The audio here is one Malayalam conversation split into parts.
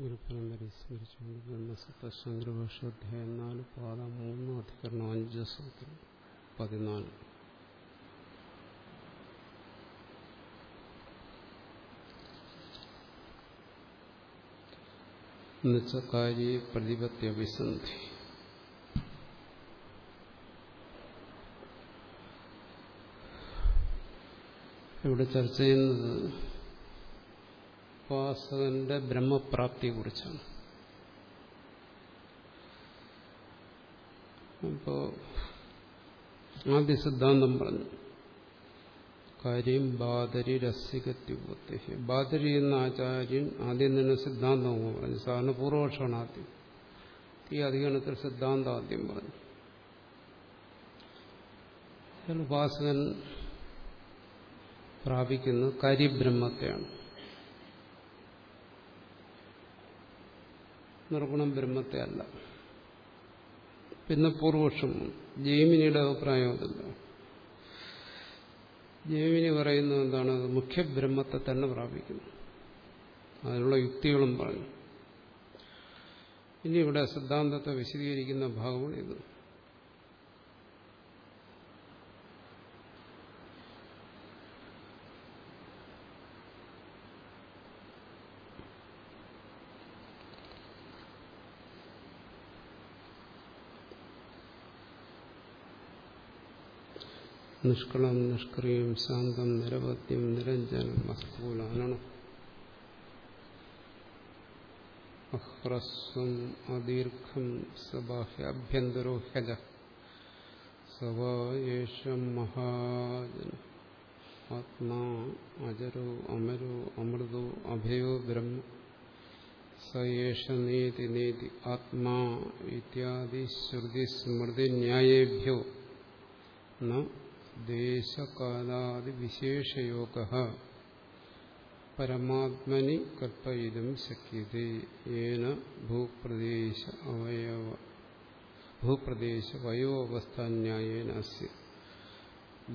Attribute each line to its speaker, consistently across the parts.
Speaker 1: ഗുരുപരമ്പര സ്മരിച്ചുകൊണ്ട് ബ്രഹ്മസൂത്രശങ്കരഭാഷാധ്യായം നാല് പാദം മൂന്ന് അധികരണം അഞ്ച് സൂത്രം പതിനാല് എന്നുവെച്ച കാര്യ പ്രതിപത്യഭിസന്ധി ഇവിടെ ചർച്ച ചെയ്യുന്നത് ഉപാസകന്റെ ബ്രഹ്മപ്രാപ്തിയെക്കുറിച്ചാണ്. അപ്പോ ആദ്യ സിദ്ധാന്തം പറഞ്ഞു കാര്യം ബാദരി രസികത്യുപത്തി ബാദരി എന്ന ആചാര്യൻ ആദ്യം തന്നെ സിദ്ധാന്തം പറഞ്ഞു. സാധാരണ പൂർവപക്ഷമാണ് ആദ്യം. ഈ അധികരണത്തിൽ സിദ്ധാന്തം ആദ്യം പറഞ്ഞു. ഉപാസകൻ പ്രാപിക്കുന്നത് കാര്യബ്രഹ്മത്തെയാണ് നിർഗുണം ബ്രഹ്മത്തെ അല്ല പിന്നെ പൂർവക്ഷം ജൈമിനിയുടെ അഭിപ്രായം അതല്ല? ജൈമിനി പറയുന്നത് എന്താണ്? മുഖ്യബ്രഹ്മത്തെ തന്നെ പ്രാപിക്കുന്നു. അതിനുള്ള യുക്തികളും പറഞ്ഞു. ഇനി ഇവിടെ സിദ്ധാന്തത്തെ വിശദീകരിക്കുന്ന ഭാഗമാണ് ഇത്. നിഷ്കളം നിഷ്ക്രിയം ശാന്തം നിരവധ്യം നിരഞ്ജനം മസ്തൂലാനണം അഹ്രസ്വം അദീർഘം സബാഹ്യാഭ്യന്തരോ ഹ്യജ സവായേഷം മഹാജന. ആത്മാ അജരോ അമരോ അമൃതോ അഭയോ ബ്രഹ്മ. സയേഷ നീതി നീതി ആത്മാ ഇത്യാദി ശ്രുതി സ്മൃതി ന്യായേഭ്യോ. ന ദേശകാലാദിവിശേഷയോഗ പരമാത്മനി കൽപ്പയിതും ശക്യത്തെ ഏന ഭൂപ്രദേശ അവയവ ഭൂപ്രദേശ വയോവസ്ഥാന്യായേന അസ്യ.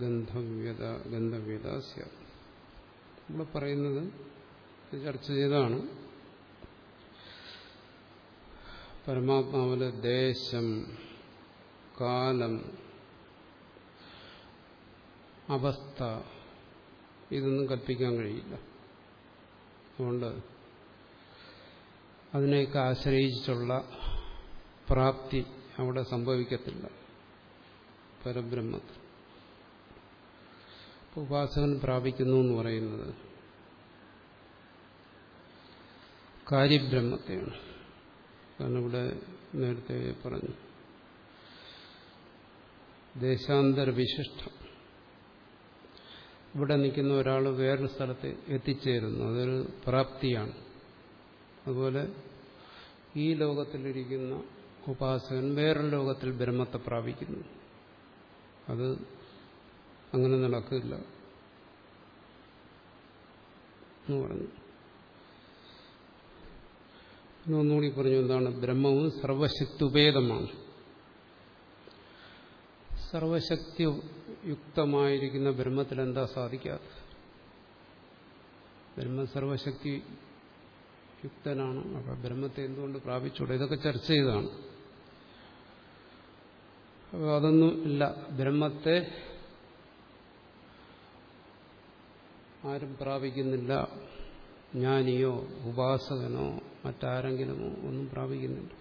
Speaker 1: ഗന്ധവ്യത ഗന്ധവ്യത ഇവിടെ പറയുന്നത് ചർച്ച ചെയ്താണ് പരമാത്മാവിലെ ദേശം കാലം അവസ്ഥ. ഇതൊന്നും കൽപ്പിക്കാൻ കഴിയില്ല. അതുകൊണ്ട് അതിനെയൊക്കെ ആശ്രയിച്ചുള്ള പ്രാപ്തി അവിടെ സംഭവിക്കത്തില്ല. പരബ്രഹ്മത്തിൽ. ഉപാസകൻ പ്രാപിക്കുന്നു എന്ന് പറയുന്നത് കാര്യബ്രഹ്മത്തെയാണ്. കാരണം ഇവിടെ നേരത്തെ പറഞ്ഞു. ദേശാന്തര വിശിഷ്ടം ഇവിടെ നിൽക്കുന്ന ഒരാൾ വേറൊരു സ്ഥലത്ത് എത്തിച്ചേരുന്നു. അതൊരു പ്രാപ്തിയാണ്. അതുപോലെ ഈ ലോകത്തിലിരിക്കുന്ന ഉപാസകൻ വേറൊരു ലോകത്തിൽ ബ്രഹ്മത്തെ പ്രാപിക്കുന്നു. അത് അങ്ങനെ നടക്കില്ല എന്ന് പറഞ്ഞു. ഒന്നുകൂടി പറഞ്ഞു എന്താണ്? ബ്രഹ്മവും സർവശക്തി ഉപേതമാണ് സർവശക്തി യുക്തമായിരിക്കുന്ന ബ്രഹ്മത്തിൽ എന്താ സാധിക്കാത്ത ബ്രഹ്മ സർവശക്തി യുക്തനാണ്. അപ്പൊ ബ്രഹ്മത്തെ എന്തുകൊണ്ട് പ്രാപിച്ചൂടെ ഇതൊക്കെ ചർച്ച ചെയ്താണ് അപ്പോൾ അതൊന്നും ഇല്ല. ബ്രഹ്മത്തെ ആരും പ്രാപിക്കുന്നില്ല. ജ്ഞാനിയോ ഉപാസകനോ മറ്റാരെങ്കിലുമോ ഒന്നും പ്രാപിക്കുന്നില്ല.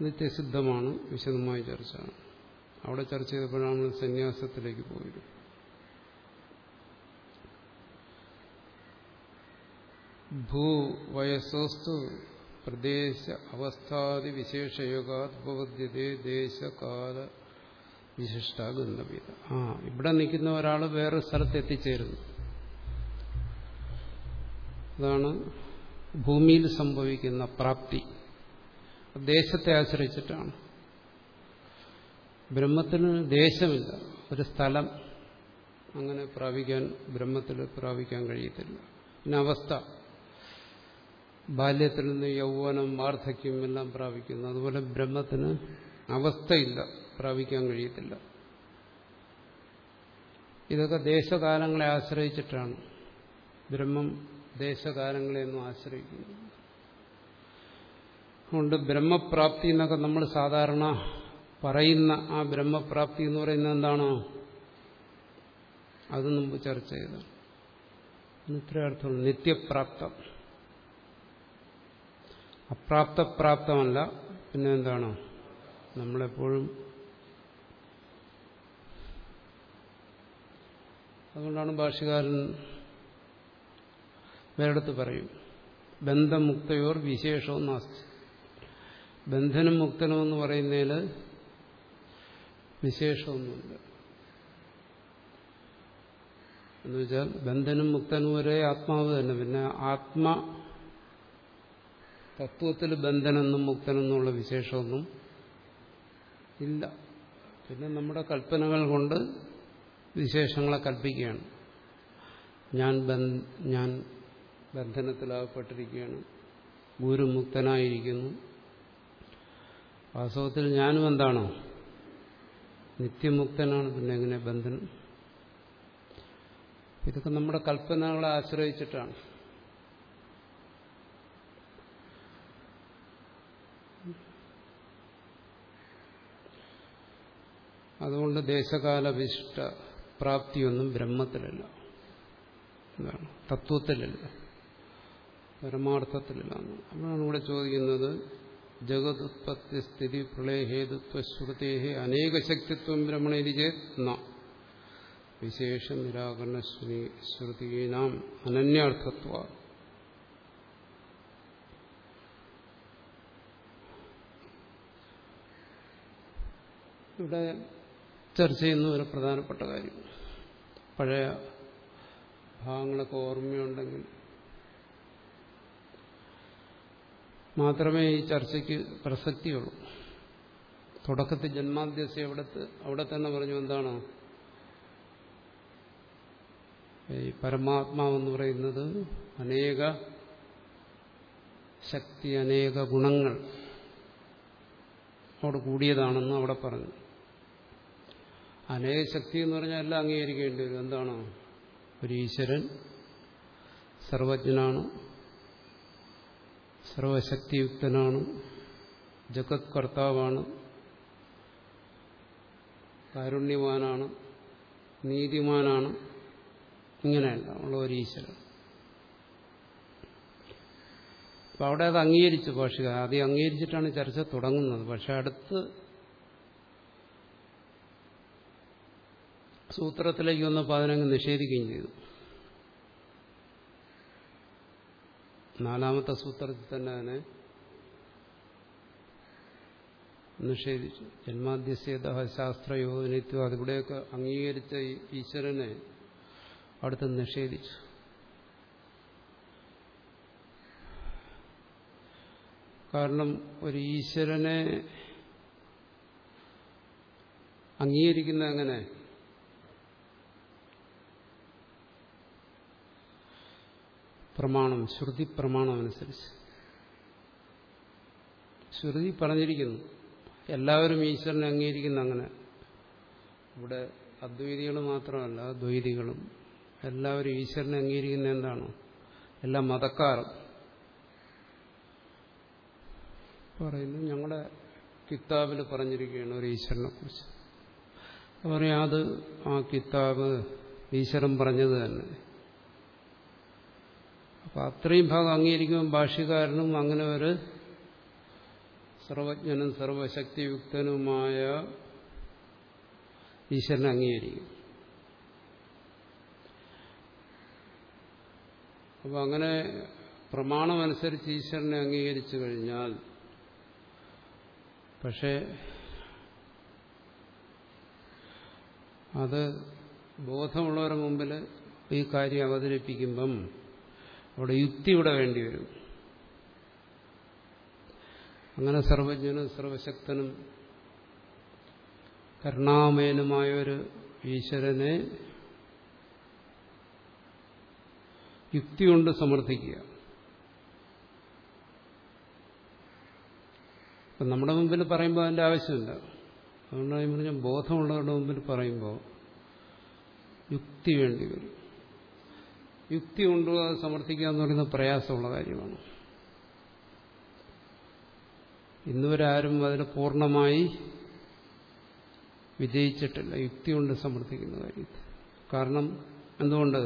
Speaker 1: നിത്യസിദ്ധമാണ് വിശദമായ ചർച്ച. അവിടെ ചർച്ച ചെയ്തപ്പോഴാണ് സന്യാസത്തിലേക്ക് പോയത്. ഭൂ വയസ്സോസ്തു പ്രദേശ അവസ്ഥാതി വിശേഷയോഗാത്ഭവദ്യതേ ദേശകാല വിശിഷ്ട ആ ഇവിടെ നിൽക്കുന്ന ഒരാൾ വേറെ സ്ഥലത്ത് എത്തിച്ചേരുന്നു. അതാണ് ഭൂമിയിൽ സംഭവിക്കുന്ന പ്രാപ്തി. ദേശത്തെ ആശ്രയിച്ചിട്ടാണ്. ബ്രഹ്മത്തിന് ദേശമില്ല. ഒരു സ്ഥലം അങ്ങനെ പ്രാപിക്കാൻ ബ്രഹ്മത്തിൽ പ്രാപിക്കാൻ കഴിയത്തില്ല. പിന്നെ അവസ്ഥ. ബാല്യത്തിൽ നിന്ന് യൗവനം വാർദ്ധക്യം എല്ലാം പ്രാപിക്കുന്നു. അതുപോലെ ബ്രഹ്മത്തിന് അവസ്ഥയില്ല. പ്രാപിക്കാൻ കഴിയത്തില്ല. ഇതൊക്കെ ദേശകാലങ്ങളെ ആശ്രയിച്ചിട്ടാണ്. ബ്രഹ്മം ദേശകാലങ്ങളെയൊന്നും ആശ്രയിക്കുന്നത് അതുകൊണ്ട് ബ്രഹ്മപ്രാപ്തി എന്നൊക്കെ നമ്മൾ സാധാരണ പറയുന്ന ആ ബ്രഹ്മപ്രാപ്തി എന്ന് പറയുന്നത് എന്താണ്? അത് മുമ്പ് ചർച്ച ചെയ്ത. ഇത്രയർത്ഥം നിത്യപ്രാപ്തം. അപ്രാപ്തപ്രാപ്തമല്ല പിന്നെ എന്താണ്? നമ്മളെപ്പോഴും അതുകൊണ്ടാണ് ഭാഷകാരൻ വേറെടുത്ത് പറയും. ബന്ധമുക്തയോർ വിശേഷവും നാസ്തി. ബന്ധനും മുക്തനും എന്ന് പറയുന്നതിൽ വിശേഷമൊന്നുമില്ല. എന്നുവെച്ചാൽ ബന്ധനും മുക്തനും ഒരേ ആത്മാവ് തന്നെ. പിന്നെ ആത്മ തത്വത്തിൽ ബന്ധനെന്നും മുക്തനെന്നുള്ള വിശേഷമൊന്നും ഇല്ല. പിന്നെ നമ്മുടെ കൽപ്പനകൾ കൊണ്ട് വിശേഷങ്ങളെ കൽപ്പിക്കുകയാണ്. ഞാൻ ഞാൻ ബന്ധനത്തിലാകപ്പെട്ടിരിക്കുകയാണ്. ഗുരുമുക്തനായിരിക്കുന്നു വാസ്തവത്തിൽ ഞാനും എന്താണോ നിത്യമുക്തനാണ് പിന്നെ എങ്ങനെ ബന്ധനം ഇതൊക്കെ നമ്മുടെ കൽപ്പനകളെ ആശ്രയിച്ചിട്ടാണ്. അതുകൊണ്ട് ദേശകാല വിശിഷ്ട പ്രാപ്തിയൊന്നും ബ്രഹ്മത്തിലല്ല. എന്താണ്? തത്വത്തിലല്ല. പരമാർത്ഥത്തിലല്ല. അപ്പോഴാണ് ഇവിടെ ചോദിക്കുന്നത് ജഗതുത്പത്തി സ്ഥിതി പ്രളയഹേതുത്വ ശ്രുതേ അനേക ശക്തിത്വം ബ്രഹ്മണരിചേ ന. വിശേഷ നിരാകരണ ശ്രുതീനാം അനന്യാർത്ഥത്വ. ഇവിടെ ചർച്ച ചെയ്യുന്ന ഒരു പ്രധാനപ്പെട്ട കാര്യം. പഴയ ഭാഗങ്ങളൊക്കെ ഓർമ്മയുണ്ടെങ്കിൽ മാത്രമേ ഈ ചർച്ചയ്ക്ക് പ്രസക്തിയുള്ളൂ. തുടക്കത്തിൽ ജന്മാദ്യസ്യ അവിടത്ത് അവിടെ തന്നെ പറഞ്ഞു എന്താണ്? ഈ പരമാത്മാവെന്ന് പറയുന്നത് അനേക ശക്തി അനേക ഗുണങ്ങൾ അവിടെ കൂടിയതാണെന്ന് അവിടെ പറഞ്ഞു. അനേക ശക്തി എന്ന് പറഞ്ഞാൽ എല്ലാം അംഗീകരിക്കേണ്ടി വരും. എന്താണ്? ഒരു ഈശ്വരൻ സർവജ്ഞനാണ്. സർവശക്തിയുക്തനാണ് ജഗത് കർത്താവാണ് കാരുണ്യവാനാണ് നീതിമാനാണ് ഇങ്ങനെയല്ല ഉള്ള ഒരു ഈശ്വരൻ അപ്പം അവിടെ അത് അംഗീകരിച്ചു ഭാഷ. ആദ്യം അംഗീകരിച്ചിട്ടാണ് ചർച്ച തുടങ്ങുന്നത്. പക്ഷെ അടുത്ത് സൂത്രത്തിലേക്ക് വന്നപ്പോൾ അതിനങ്ങ് നിഷേധിക്കുകയും ചെയ്തു. നാലാമത്തെ സൂത്രത്തിൽ തന്നെ അതിനെ നിഷേധിച്ചു. ജന്മാദ്യസ്യത ശാസ്ത്രയോനിത്വം അതിവിടെയൊക്കെ അംഗീകരിച്ച ഈശ്വരനെ അടുത്ത് നിഷേധിച്ചു. കാരണം ഒരു ഈശ്വരനെ അംഗീകരിക്കുന്ന എങ്ങനെ? പ്രമാണം ശ്രുതി പ്രമാണം അനുസരിച്ച്. ശ്രുതി പറഞ്ഞിരിക്കുന്നു. എല്ലാവരും ഈശ്വരനെ അംഗീകരിക്കുന്ന അങ്ങനെ. ഇവിടെ അദ്വൈതികൾ മാത്രമല്ല ദ്വൈതികളും എല്ലാവരും ഈശ്വരനെ അംഗീകരിക്കുന്ന എന്താണ്? എല്ലാ മതക്കാരും. പറയുന്നു ഞങ്ങളുടെ കിതാബിൽ പറഞ്ഞിരിക്കുകയാണ് ഒരു ഈശ്വരനെ കുറിച്ച്. പറയാം അത് ആ കിതാബ് ഈശ്വരൻ പറഞ്ഞത് തന്നെ. അപ്പൊ അത്രയും ഭാഗം അംഗീകരിക്കുമ്പോൾ ഭാഷ്യകാരനും അങ്ങനെ ഒരു സർവജ്ഞനും സർവശക്തിയുക്തനുമായ ഈശ്വരനെ അംഗീകരിക്കും. അപ്പൊ അങ്ങനെ പ്രമാണമനുസരിച്ച് ഈശ്വരനെ അംഗീകരിച്ചു കഴിഞ്ഞാൽ പക്ഷേ അത് ബോധമുള്ളവരുടെ മുമ്പിൽ ഈ കാര്യം അവതരിപ്പിക്കുമ്പം അവിടെ യുക്തി ഇവിടെ വേണ്ടി വരും. അങ്ങനെ സർവജ്ഞനും സർവശക്തനും കരുണാമയനുമായ ഒരു ഈശ്വരനെ യുക്തി കൊണ്ട് സമർത്ഥിക്കുക. അപ്പം നമ്മുടെ മുമ്പിൽ പറയുമ്പോൾ അതിന്റെ ആവശ്യമില്ല. അതുകൊണ്ടാണ് ഞാൻ പറഞ്ഞ ബോധമുള്ളവരുടെ മുമ്പിൽ പറയുമ്പോൾ യുക്തി വേണ്ടി വരും. യുക്തി കൊണ്ടോ അത് സമർത്ഥിക്കുക എന്ന് പറയുന്നത് പ്രയാസമുള്ള കാര്യമാണ്. ഇന്നുവരെ ആരും അതിന് പൂർണമായി വിജയിച്ചിട്ടില്ല. യുക്തി കൊണ്ട് സമർത്ഥിക്കുന്ന കാര്യത്തിൽ കാരണം എന്തുകൊണ്ട്?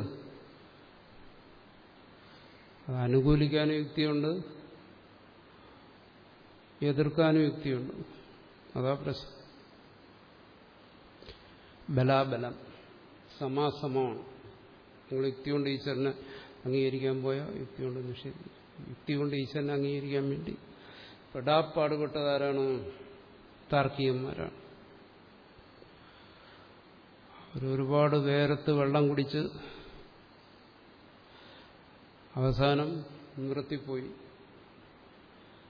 Speaker 1: അത് അനുകൂലിക്കാനും യുക്തിയുണ്ട് എതിർക്കാനും യുക്തിയുണ്ട്. അതാ പ്രശ്നം. ബലാബലം. സമാസമമാണ്. നിങ്ങൾ യുക്തി കൊണ്ട് ഈശ്വരനെ അംഗീകരിക്കാൻ പോയാൽ യുക്തി കൊണ്ട് നിഷേധിക്കും യുക്തി കൊണ്ട് ഈശ്വരനെ അംഗീകരിക്കാൻ വേണ്ടി പെടാപ്പാടുപെട്ടതാരാണ്? താർക്കികന്മാരാണ്. അവരൊരുപാട് വേരത്ത് വെള്ളം കുടിച്ച് അവസാനം നിർത്തിപ്പോയി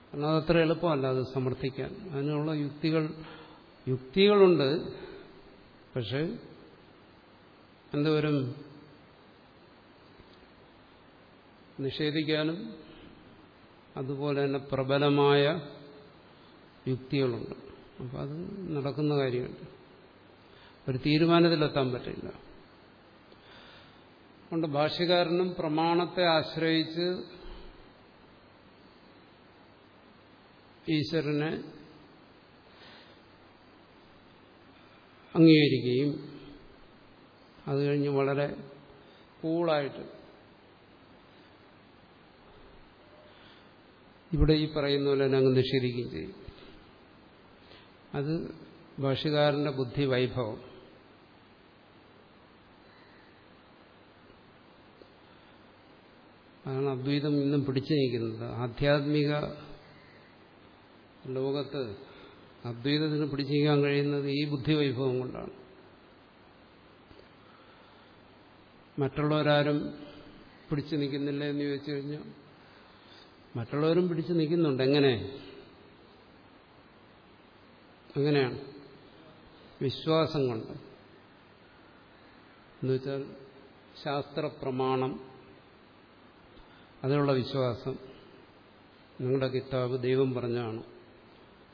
Speaker 1: കാരണം അതത്ര എളുപ്പമല്ല അത് സമർത്ഥിക്കാൻ. അതിനുള്ള യുക്തികൾ യുക്തികളുണ്ട്. പക്ഷെ എന്തുവരും നിഷേധിക്കാനും അതുപോലെ തന്നെ പ്രബലമായ യുക്തികളുണ്ട്. അപ്പം അത് നടക്കുന്ന കാര്യമല്ല. ഒരു തീരുമാനത്തിലെത്താൻ പറ്റില്ല. അതുകൊണ്ട് ഭാഷ്യകാരനും പ്രമാണത്തെ ആശ്രയിച്ച് ഈശ്വരനെ അംഗീകരിക്കുകയും അത് കഴിഞ്ഞ് വളരെ കൂളായിട്ട് ഇവിടെ ഈ പറയുന്ന പോലെ തന്നെ അങ്ങ് നിഷേധിക്കുകയും ചെയ്യും. അത് ഭാഷകാരന്റെ ബുദ്ധി വൈഭവം. അതാണ് അദ്വൈതം ഇന്നും പിടിച്ചു നീക്കുന്നത് ആധ്യാത്മിക ലോകത്ത് അദ്വൈതത്തിന് പിടിച്ചു നീക്കാൻ കഴിയുന്നത് ഈ ബുദ്ധി വൈഭവം കൊണ്ടാണ്. മറ്റുള്ളവരാരും പിടിച്ചു നിൽക്കുന്നില്ല എന്ന് ചോദിച്ചു കഴിഞ്ഞാൽ മറ്റുള്ളവരും പിടിച്ചു നിൽക്കുന്നുണ്ട്. എങ്ങനെ? അങ്ങനെയാണ്. വിശ്വാസം കൊണ്ട് എന്നുവെച്ചാൽ ശാസ്ത്രപ്രമാണം അതിനുള്ള വിശ്വാസം. നിങ്ങളുടെ കിതാബ് ദൈവം പറഞ്ഞാണ്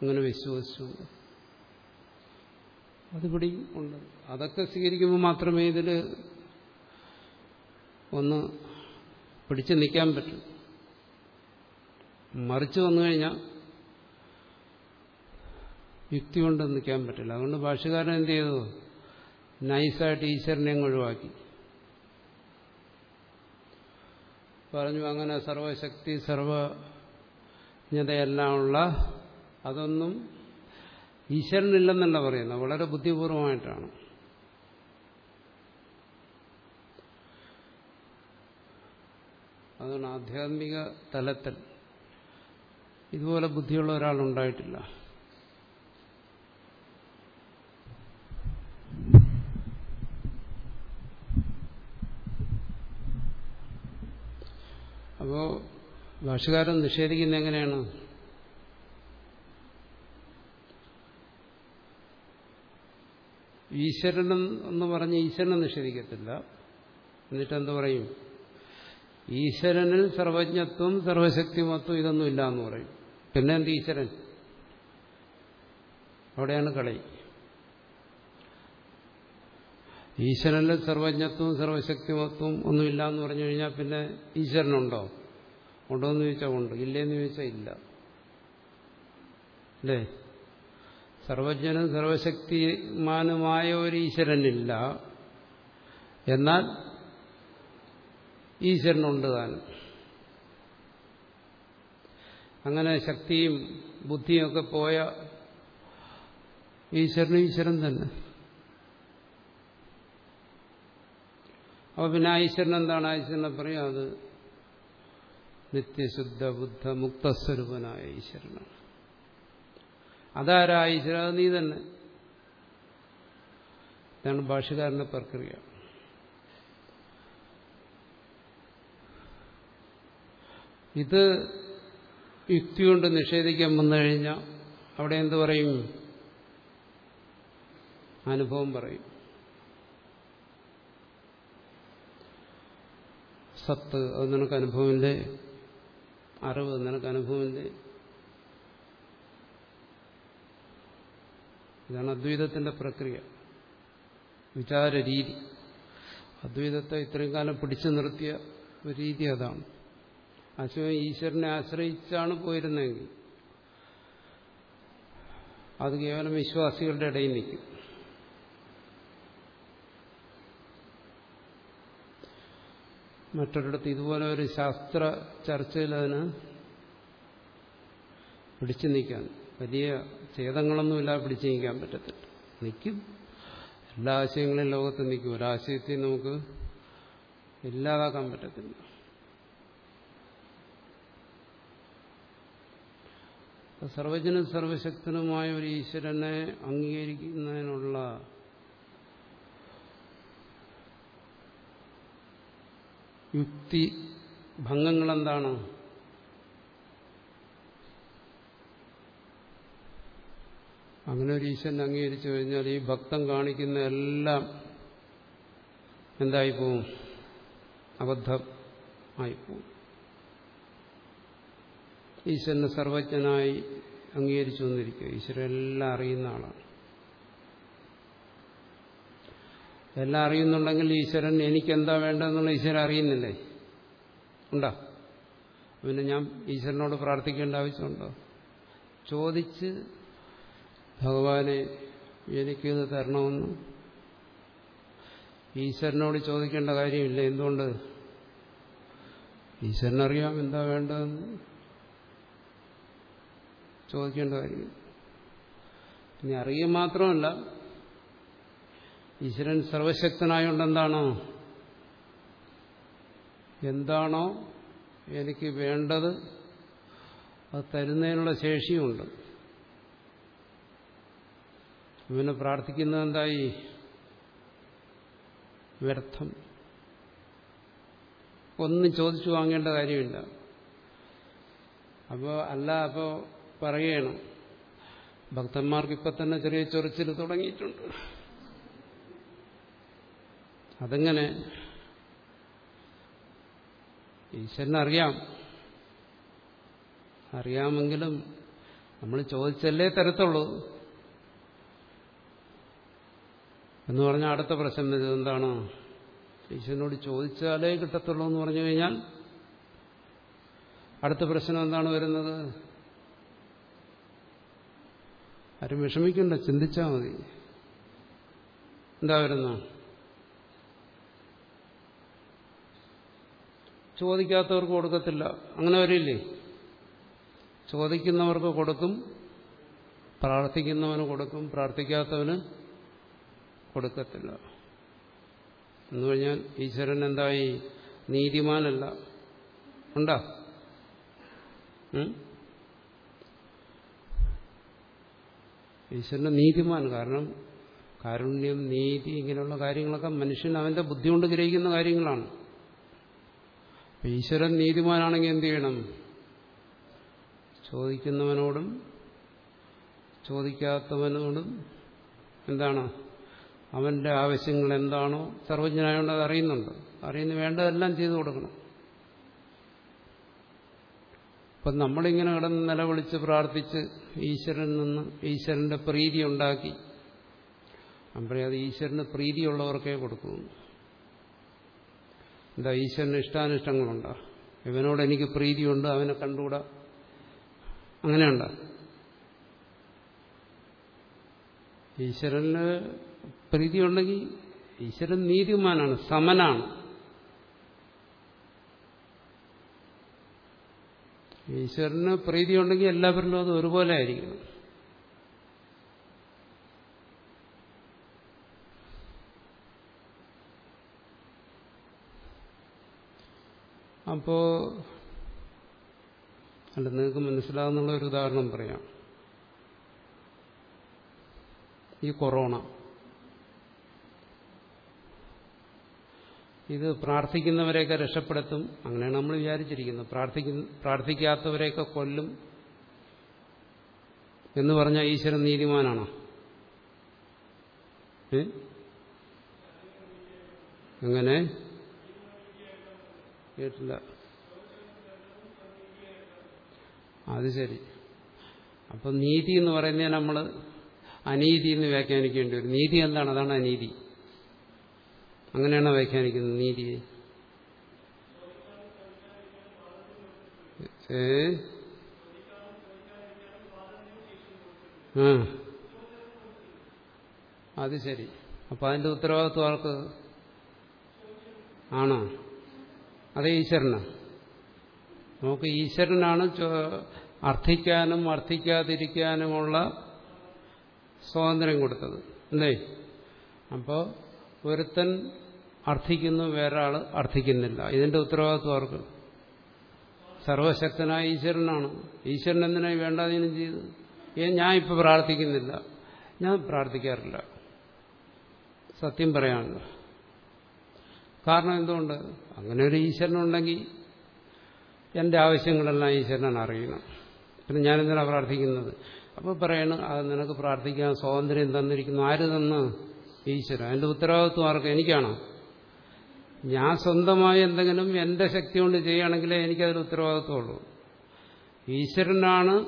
Speaker 1: അങ്ങനെ വിശ്വസിച്ചു. അതിവിടെയും ഉണ്ട്. അതൊക്കെ സ്വീകരിക്കുമ്പോൾ മാത്രമേ ഇതിൽ ഒന്ന് പിടിച്ചു നിൽക്കാൻ പറ്റും. മറിച്ച് വന്നു കഴിഞ്ഞാൽ യുക്തി കൊണ്ട് നിൽക്കാൻ പറ്റില്ല. അതുകൊണ്ട് ഭാഷകാരൻ എന്ത് ചെയ്തു? നൈസായിട്ട് ഈശ്വരനെ ഒഴിവാക്കി. പറഞ്ഞു അങ്ങനെ സർവശക്തി സർവജ്ഞതയെല്ലാം ഉള്ള അതൊന്നും ഈശ്വരനില്ലെന്നല്ല പറയുന്നത്. വളരെ ബുദ്ധിപൂർവമായിട്ടാണ്. അതുകൊണ്ട് ആധ്യാത്മിക തലത്തിൽ ഇതുപോലെ ബുദ്ധിയുള്ള ഒരാൾ ഉണ്ടായിട്ടില്ല അപ്പോ ഭാഷകാരൻ നിഷേധിക്കുന്ന എങ്ങനെയാണ്? ഈശ്വരൻ എന്ന് പറഞ്ഞ് ഈശ്വരനെ നിഷേധിക്കത്തില്ല. എന്നിട്ട് എന്ത് പറയും? ഈശ്വരനിൽ സർവജ്ഞത്വം സർവശക്തിമത്വം ഇതൊന്നും ഇല്ല എന്ന് പറയും. പിന്നെ എന്ത് ഈശ്വരൻ? അവിടെയാണ് കളി. ഈശ്വരനിൽ സർവജ്ഞത്വവും സർവശക്തിമത്വവും ഒന്നുമില്ല എന്ന് പറഞ്ഞു കഴിഞ്ഞാൽ പിന്നെ ഈശ്വരനുണ്ടോ? ഉണ്ടോ എന്ന് ചോദിച്ചാൽ ഉണ്ട്. ഇല്ലേന്ന് ചോദിച്ചാൽ ഇല്ല. അല്ലേ? സർവജ്ഞനും സർവശക്തിമാനുമായ ഒരു ഈശ്വരനില്ല. എന്നാൽ ഈശ്വരനുണ്ട് താനും. അങ്ങനെ ശക്തിയും ബുദ്ധിയും ഒക്കെ പോയ ഈശ്വരന് ഈശ്വരൻ തന്നെ. അപ്പൊ പിന്നെ ഈശ്വരൻ എന്താണ്? ഈശ്വരനെ പറയാം അത് നിത്യശുദ്ധ ബുദ്ധ മുക്തസ്വരൂപനായ ഈശ്വരനാണ്. അതാരാ ഈശ്വര അത് നീ തന്നെ. ഇതാണ് ഭാഷകാരന്റെ പ്രക്രിയ. ഇത് യുക്തി കൊണ്ട് നിഷേധിക്കാൻ വന്നു കഴിഞ്ഞാൽ അവിടെ എന്തു പറയും? അനുഭവം പറയും. സത്ത് അത് നിനക്ക് അനുഭവമില്ലേ? അറിവ് നിനക്ക് അനുഭവമില്ലേ? ഇതാണ് അദ്വൈതത്തിന്റെ പ്രക്രിയ. വിചാര രീതി അദ്വൈതത്തെ ഇത്രയും കാലം പിടിച്ചു നിർത്തിയ ഒരു രീതി അതാണ്. അശ്വം ഈശ്വരനെ ആശ്രയിച്ചാണ് പോയിരുന്നെങ്കിൽ അത് കേവലം വിശ്വാസികളുടെ ഇടയിൽ നിൽക്കും. മറ്റൊരിടത്ത് ഇതുപോലെ ഒരു ശാസ്ത്ര ചർച്ചയിൽ അതിന് പിടിച്ചു നിൽക്കാൻ വലിയ ഛേദങ്ങളൊന്നുമില്ല പിടിച്ചു നിൽക്കാൻ പറ്റത്തില്ല. നിൽക്കും. എല്ലാ ആശയങ്ങളും ലോകത്ത് നിൽക്കും. ഒരാശയത്തെയും നമുക്ക് ഇല്ലാതാക്കാൻ പറ്റത്തില്ല. സർവജനും സർവശക്തനുമായ ഒരു ഈശ്വരനെ അംഗീകരിക്കുന്നതിനുള്ള യുക്തി ഭംഗങ്ങൾ എന്താണ് അങ്ങനെ ഒരു ഈശ്വരനെ അംഗീകരിച്ചു കഴിഞ്ഞാൽ ഈ ഭക്തം കാണിക്കുന്ന എല്ലാം എന്തായിപ്പോവും? അബദ്ധം ആയിപ്പോവും. ഈശ്വരനെ സർവജ്ഞനായി അംഗീകരിച്ചു വന്നിരിക്കുക. ഈശ്വരൻ എല്ലാം അറിയുന്ന ആളാണ്. എല്ലാം അറിയുന്നുണ്ടെങ്കിൽ ഈശ്വരൻ എനിക്കെന്താ വേണ്ടതെന്നുള്ള ഈശ്വരൻ അറിയുന്നില്ലേ? ഉണ്ടോ? പിന്നെ ഞാൻ ഈശ്വരനോട് പ്രാർത്ഥിക്കേണ്ട ആവശ്യമുണ്ടോ? ചോദിച്ച് ഭഗവാനെ എനിക്കിത് തരണമെന്ന്. ഈശ്വരനോട് ചോദിക്കേണ്ട കാര്യമില്ല. എന്തുകൊണ്ട്? ഈശ്വരനറിയാം എന്താ വേണ്ടതെന്ന്. ചോദിക്കേണ്ട കാര്യം ഇനി അറിയുക മാത്രമല്ല ഈശ്വരൻ സർവശക്തനായോണ്ട് എന്താണോ എന്താണോ എനിക്ക് വേണ്ടത് അത് തരുന്നതിനുള്ള ശേഷിയുമുണ്ട്. ഇവനെ പ്രാർത്ഥിക്കുന്നത് എന്തായി? വ്യർത്ഥം. ഒന്നും ചോദിച്ചു വാങ്ങേണ്ട കാര്യമില്ല. അപ്പോൾ അല്ല അപ്പോൾ പറയണം. ഭക്തന്മാർക്ക് ഇപ്പം തന്നെ ചെറിയ ചൊറിച്ചിൽ തുടങ്ങിയിട്ടുണ്ട്. അതെങ്ങനെ? ഈശ്വരനറിയാം. അറിയാമെങ്കിലും നമ്മൾ ചോദിച്ചല്ലേ തരത്തുള്ളൂ. എന്ന് പറഞ്ഞ അടുത്ത പ്രശ്നം എന്താണ്? ഈശ്വരനോട് ചോദിച്ചാലേ കിട്ടത്തുള്ളൂ എന്ന് പറഞ്ഞു കഴിഞ്ഞാൽ അടുത്ത പ്രശ്നം എന്താണ് വരുന്നത്? ആരും വിഷമിക്കണ്ട ചിന്തിച്ചാൽ മതി. എന്താ വരുന്ന? ചോദിക്കാത്തവർക്ക് കൊടുക്കത്തില്ല. അങ്ങനെ വരില്ലേ? ചോദിക്കുന്നവർക്ക് കൊടുക്കും പ്രാർത്ഥിക്കുന്നവന് കൊടുക്കും പ്രാർത്ഥിക്കാത്തവന് കൊടുക്കത്തില്ല. എന്ന് കഴിഞ്ഞാൽ ഈശ്വരൻ എന്തായി? നീതിമാനല്ല. ഉണ്ടോ? ഈശ്വരന്റെ നീതിമാൻ. കാരണം കാരുണ്യം നീതി ഇങ്ങനെയുള്ള കാര്യങ്ങളൊക്കെ മനുഷ്യൻ അവന്റെ ബുദ്ധി കൊണ്ട് ഗ്രഹിക്കുന്ന കാര്യങ്ങളാണ്. ഈശ്വരൻ നീതിമാനാണെങ്കിൽ എന്ത് ചെയ്യണം? ചോദിക്കുന്നവനോടും ചോദിക്കാത്തവനോടും എന്താണ്? അവന്റെ ആവശ്യങ്ങൾ എന്താണോ സർവജ്ഞനായോണ്ട് അത് അറിയുന്നുണ്ട്. അറിയുന്ന വേണ്ടതെല്ലാം ചെയ്തു കൊടുക്കണം. അപ്പം നമ്മളിങ്ങനെ കിടന്ന് നിലവിളിച്ച് പ്രാർത്ഥിച്ച് ഈശ്വരൻ നിന്ന് ഈശ്വരന്റെ പ്രീതി ഉണ്ടാക്കി. പറയാതെ ഈശ്വരന് പ്രീതിയുള്ളവർക്കേ കൊടുക്കൂ എന്താ ഈശ്വരന് ഇഷ്ടാനിഷ്ടങ്ങളുണ്ടോ? ഇവനോട് എനിക്ക് പ്രീതിയുണ്ട് അവനെ കണ്ടുകൂടാ? അങ്ങനെയുണ്ടോ? ഈശ്വരന് പ്രീതിയുണ്ടെങ്കിൽ ഈശ്വരൻ നീതിമാനാണ് സമനാണ്. ഈശ്വരന് പ്രീതി ഉണ്ടെങ്കിൽ എല്ലാവരിലും അത് ഒരുപോലെ ആയിരിക്കണം. അപ്പോ അല്ല നിങ്ങൾക്ക് മനസ്സിലാകുന്നുള്ള ഒരു ഉദാഹരണം പറയാം. ഈ കൊറോണ. ഇത് പ്രാർത്ഥിക്കുന്നവരെയൊക്കെ രക്ഷപ്പെടുത്തും. അങ്ങനെയാണ് നമ്മൾ വിചാരിച്ചിരിക്കുന്നത്. പ്രാർത്ഥിക്കുന്ന പ്രാർത്ഥിക്കാത്തവരെയൊക്കെ കൊല്ലും എന്ന് പറഞ്ഞാൽ ഈശ്വരൻ നീതിമാനാണോ? അങ്ങനെ കേട്ടില്ല. അത് ശരി. അപ്പം നീതി എന്ന് പറയുന്നത് നമ്മൾ അനീതി എന്ന് വ്യാഖ്യാനിക്കേണ്ടി വരും. നീതി എന്താണ്? അതാണ് അനീതി. അങ്ങനെയാണ് വ്യാഖ്യാനിക്കുന്നത് നീതിയെ ഏ? അത് ശരി. അപ്പൊ അതിന്റെ ഉത്തരവാദിത്വം ആർക്ക്? ആണോ? അതേ ഈശ്വരനാ. നമുക്ക് ഈശ്വരനാണ് അർത്ഥിക്കാനും അർത്ഥിക്കാതിരിക്കാനുമുള്ള സ്വാതന്ത്ര്യം കൊടുത്തത്. അല്ലേ? അപ്പോൾ ഒരുത്തൻ അർത്ഥിക്കുന്നു വേറെ ആൾ അർത്ഥിക്കുന്നില്ല. ഇതിന്റെ ഉത്തരവാദിത്വം അവർക്ക്. സർവശക്തനായ ഈശ്വരനാണ്. ഈശ്വരൻ എന്തിനായി വേണ്ടാതീനം ചെയ്ത് ഏ ഞാൻ ഇപ്പൊ പ്രാർത്ഥിക്കുന്നില്ല. ഞാൻ പ്രാർത്ഥിക്കാറില്ല. സത്യം പറയാനുള്ള കാരണം എന്തുകൊണ്ട്? അങ്ങനെ ഒരു ഈശ്വരനുണ്ടെങ്കിൽ എന്റെ ആവശ്യങ്ങളെല്ലാം ഈശ്വരനാണ് അറിയണം. പിന്നെ ഞാനെന്തിനാണ് പ്രാർത്ഥിക്കുന്നത്? അപ്പോൾ പറയണ അത് നിനക്ക് പ്രാർത്ഥിക്കാൻ സ്വാതന്ത്ര്യം തന്നിരിക്കുന്നു. ആര് തന്ന്? ഈശ്വരൻ. അതിന്റെ ഉത്തരവാദിത്വം ആർക്ക്? എനിക്കാണോ? ഞാൻ സ്വന്തമായി എന്തെങ്കിലും എന്റെ ശക്തി കൊണ്ട് ചെയ്യുകയാണെങ്കിലേ എനിക്കതിൽ ഉത്തരവാദിത്വമുള്ളൂ. ഈശ്വരനാണ്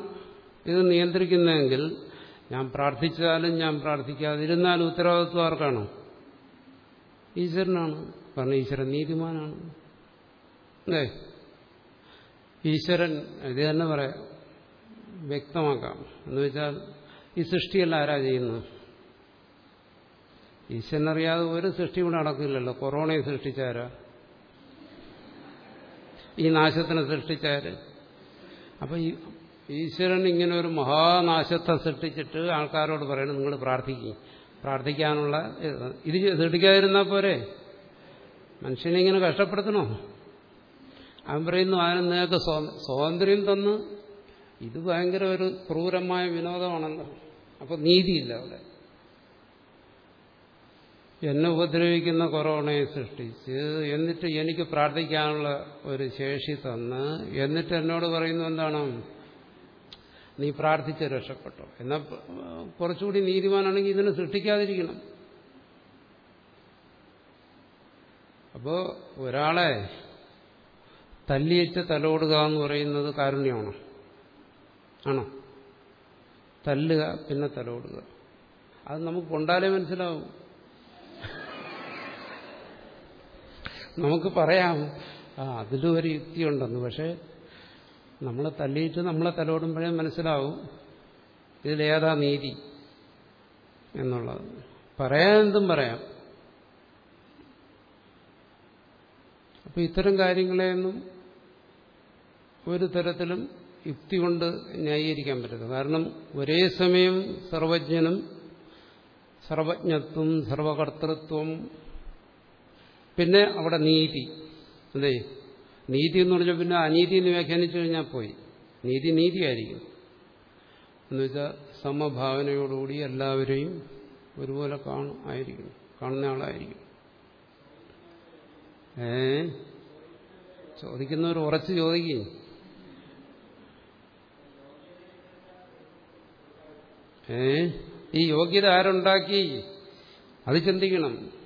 Speaker 1: ഇത് നിയന്ത്രിക്കുന്നതെങ്കിൽ ഞാൻ പ്രാർത്ഥിച്ചാലും ഞാൻ പ്രാർത്ഥിക്കാതിരുന്നാലും ഉത്തരവാദിത്വം ആർക്കാണ്? ഈശ്വരനാണ്. കാരണം ഈശ്വരൻ നീതിമാനാണ്. അല്ലേ? ഈശ്വരൻ ഇത് തന്നെ പറയാം വ്യക്തമാക്കാം. എന്ന് വെച്ചാൽ ഈ സൃഷ്ടിയല്ല ആരാ ചെയ്യുന്നത്? ഈശ്വരനറിയാതെ ഒരു സൃഷ്ടി ഇവിടെ നടക്കില്ലല്ലോ. കൊറോണയെ സൃഷ്ടിച്ചാരാ? ഈ നാശത്തിനെ സൃഷ്ടിച്ചാര്? അപ്പൊ ഈശ്വരൻ ഇങ്ങനെ ഒരു മഹാനാശത്തെ സൃഷ്ടിച്ചിട്ട് ആൾക്കാരോട് പറയണം നിങ്ങൾ പ്രാർത്ഥിക്കും. പ്രാർത്ഥിക്കാനുള്ള ഇത് സൃഷ്ടിക്കാതിരുന്നാൽ പോരെ? മനുഷ്യനെ ഇങ്ങനെ കഷ്ടപ്പെടുത്തണോ? അവൻ പറയുന്നു അതിന് നിങ്ങൾക്ക് സ്വാതന്ത്ര്യം തന്ന്. ഇത് ഭയങ്കര ഒരു ക്രൂരമായ വിനോദമാണല്ലോ. അപ്പൊ നീതിയില്ല അവിടെ. എന്നെ ഉപദ്രവിക്കുന്ന കൊറോണയെ സൃഷ്ടിച്ച് എന്നിട്ട് എനിക്ക് പ്രാർത്ഥിക്കാനുള്ള ഒരു ശേഷി തന്ന് എന്നിട്ട് എന്നോട് പറയുന്നു എന്താണ്? നീ പ്രാർത്ഥിച്ച് രക്ഷപ്പെട്ടോ. എന്നാൽ കുറച്ചുകൂടി നീതിമാനാണെങ്കിൽ ഇതിനെ സൃഷ്ടിക്കാതിരിക്കണം. അപ്പോ ഒരാളെ തല്ലിയച്ച തലോടുക എന്ന് പറയുന്നത് കാരുണ്യമാണോ. ആണോ? തല്ലുക പിന്നെ തലോടുക. അത് നമുക്ക് കൊണ്ടാലേ മനസ്സിലാവും. നമുക്ക് പറയാം. ആ അതിലും ഒരു യുക്തിയുണ്ടെന്ന്. പക്ഷെ നമ്മളെ തല്ലിയിട്ട് നമ്മളെ തലോടുമ്പോഴേ മനസ്സിലാവും ഇതിലേതാ നീതി എന്നുള്ളത്. പറയാൻ എന്തും പറയാം. അപ്പൊ ഇത്തരം കാര്യങ്ങളെയൊന്നും ഒരു തരത്തിലും യുക്തി കൊണ്ട് ന്യായീകരിക്കാൻ പറ്റില്ല കാരണം ഒരേ സമയം സർവജ്ഞനും സർവജ്ഞത്വം സർവകർത്തൃത്വം പിന്നെ അവിടെ നീതി. അല്ലേ നീതി എന്ന് പറഞ്ഞാൽ പിന്നെ അനീതി എന്ന് വ്യാഖ്യാനിച്ചു കഴിഞ്ഞാൽ പോയി. നീതി നീതിയായിരിക്കും. എന്നുവെച്ചാൽ സമഭാവനയോടുകൂടി എല്ലാവരെയും ഒരുപോലെ കാണും ആയിരിക്കും. കാണുന്ന ആളായിരിക്കും. ഏ? ചോദിക്കുന്നവർ ഉറച്ച് ചോദിക്കും. ഏ? ഈ യോഗ്യത ആരുണ്ടാക്കി? അത് ചിന്തിക്കണം.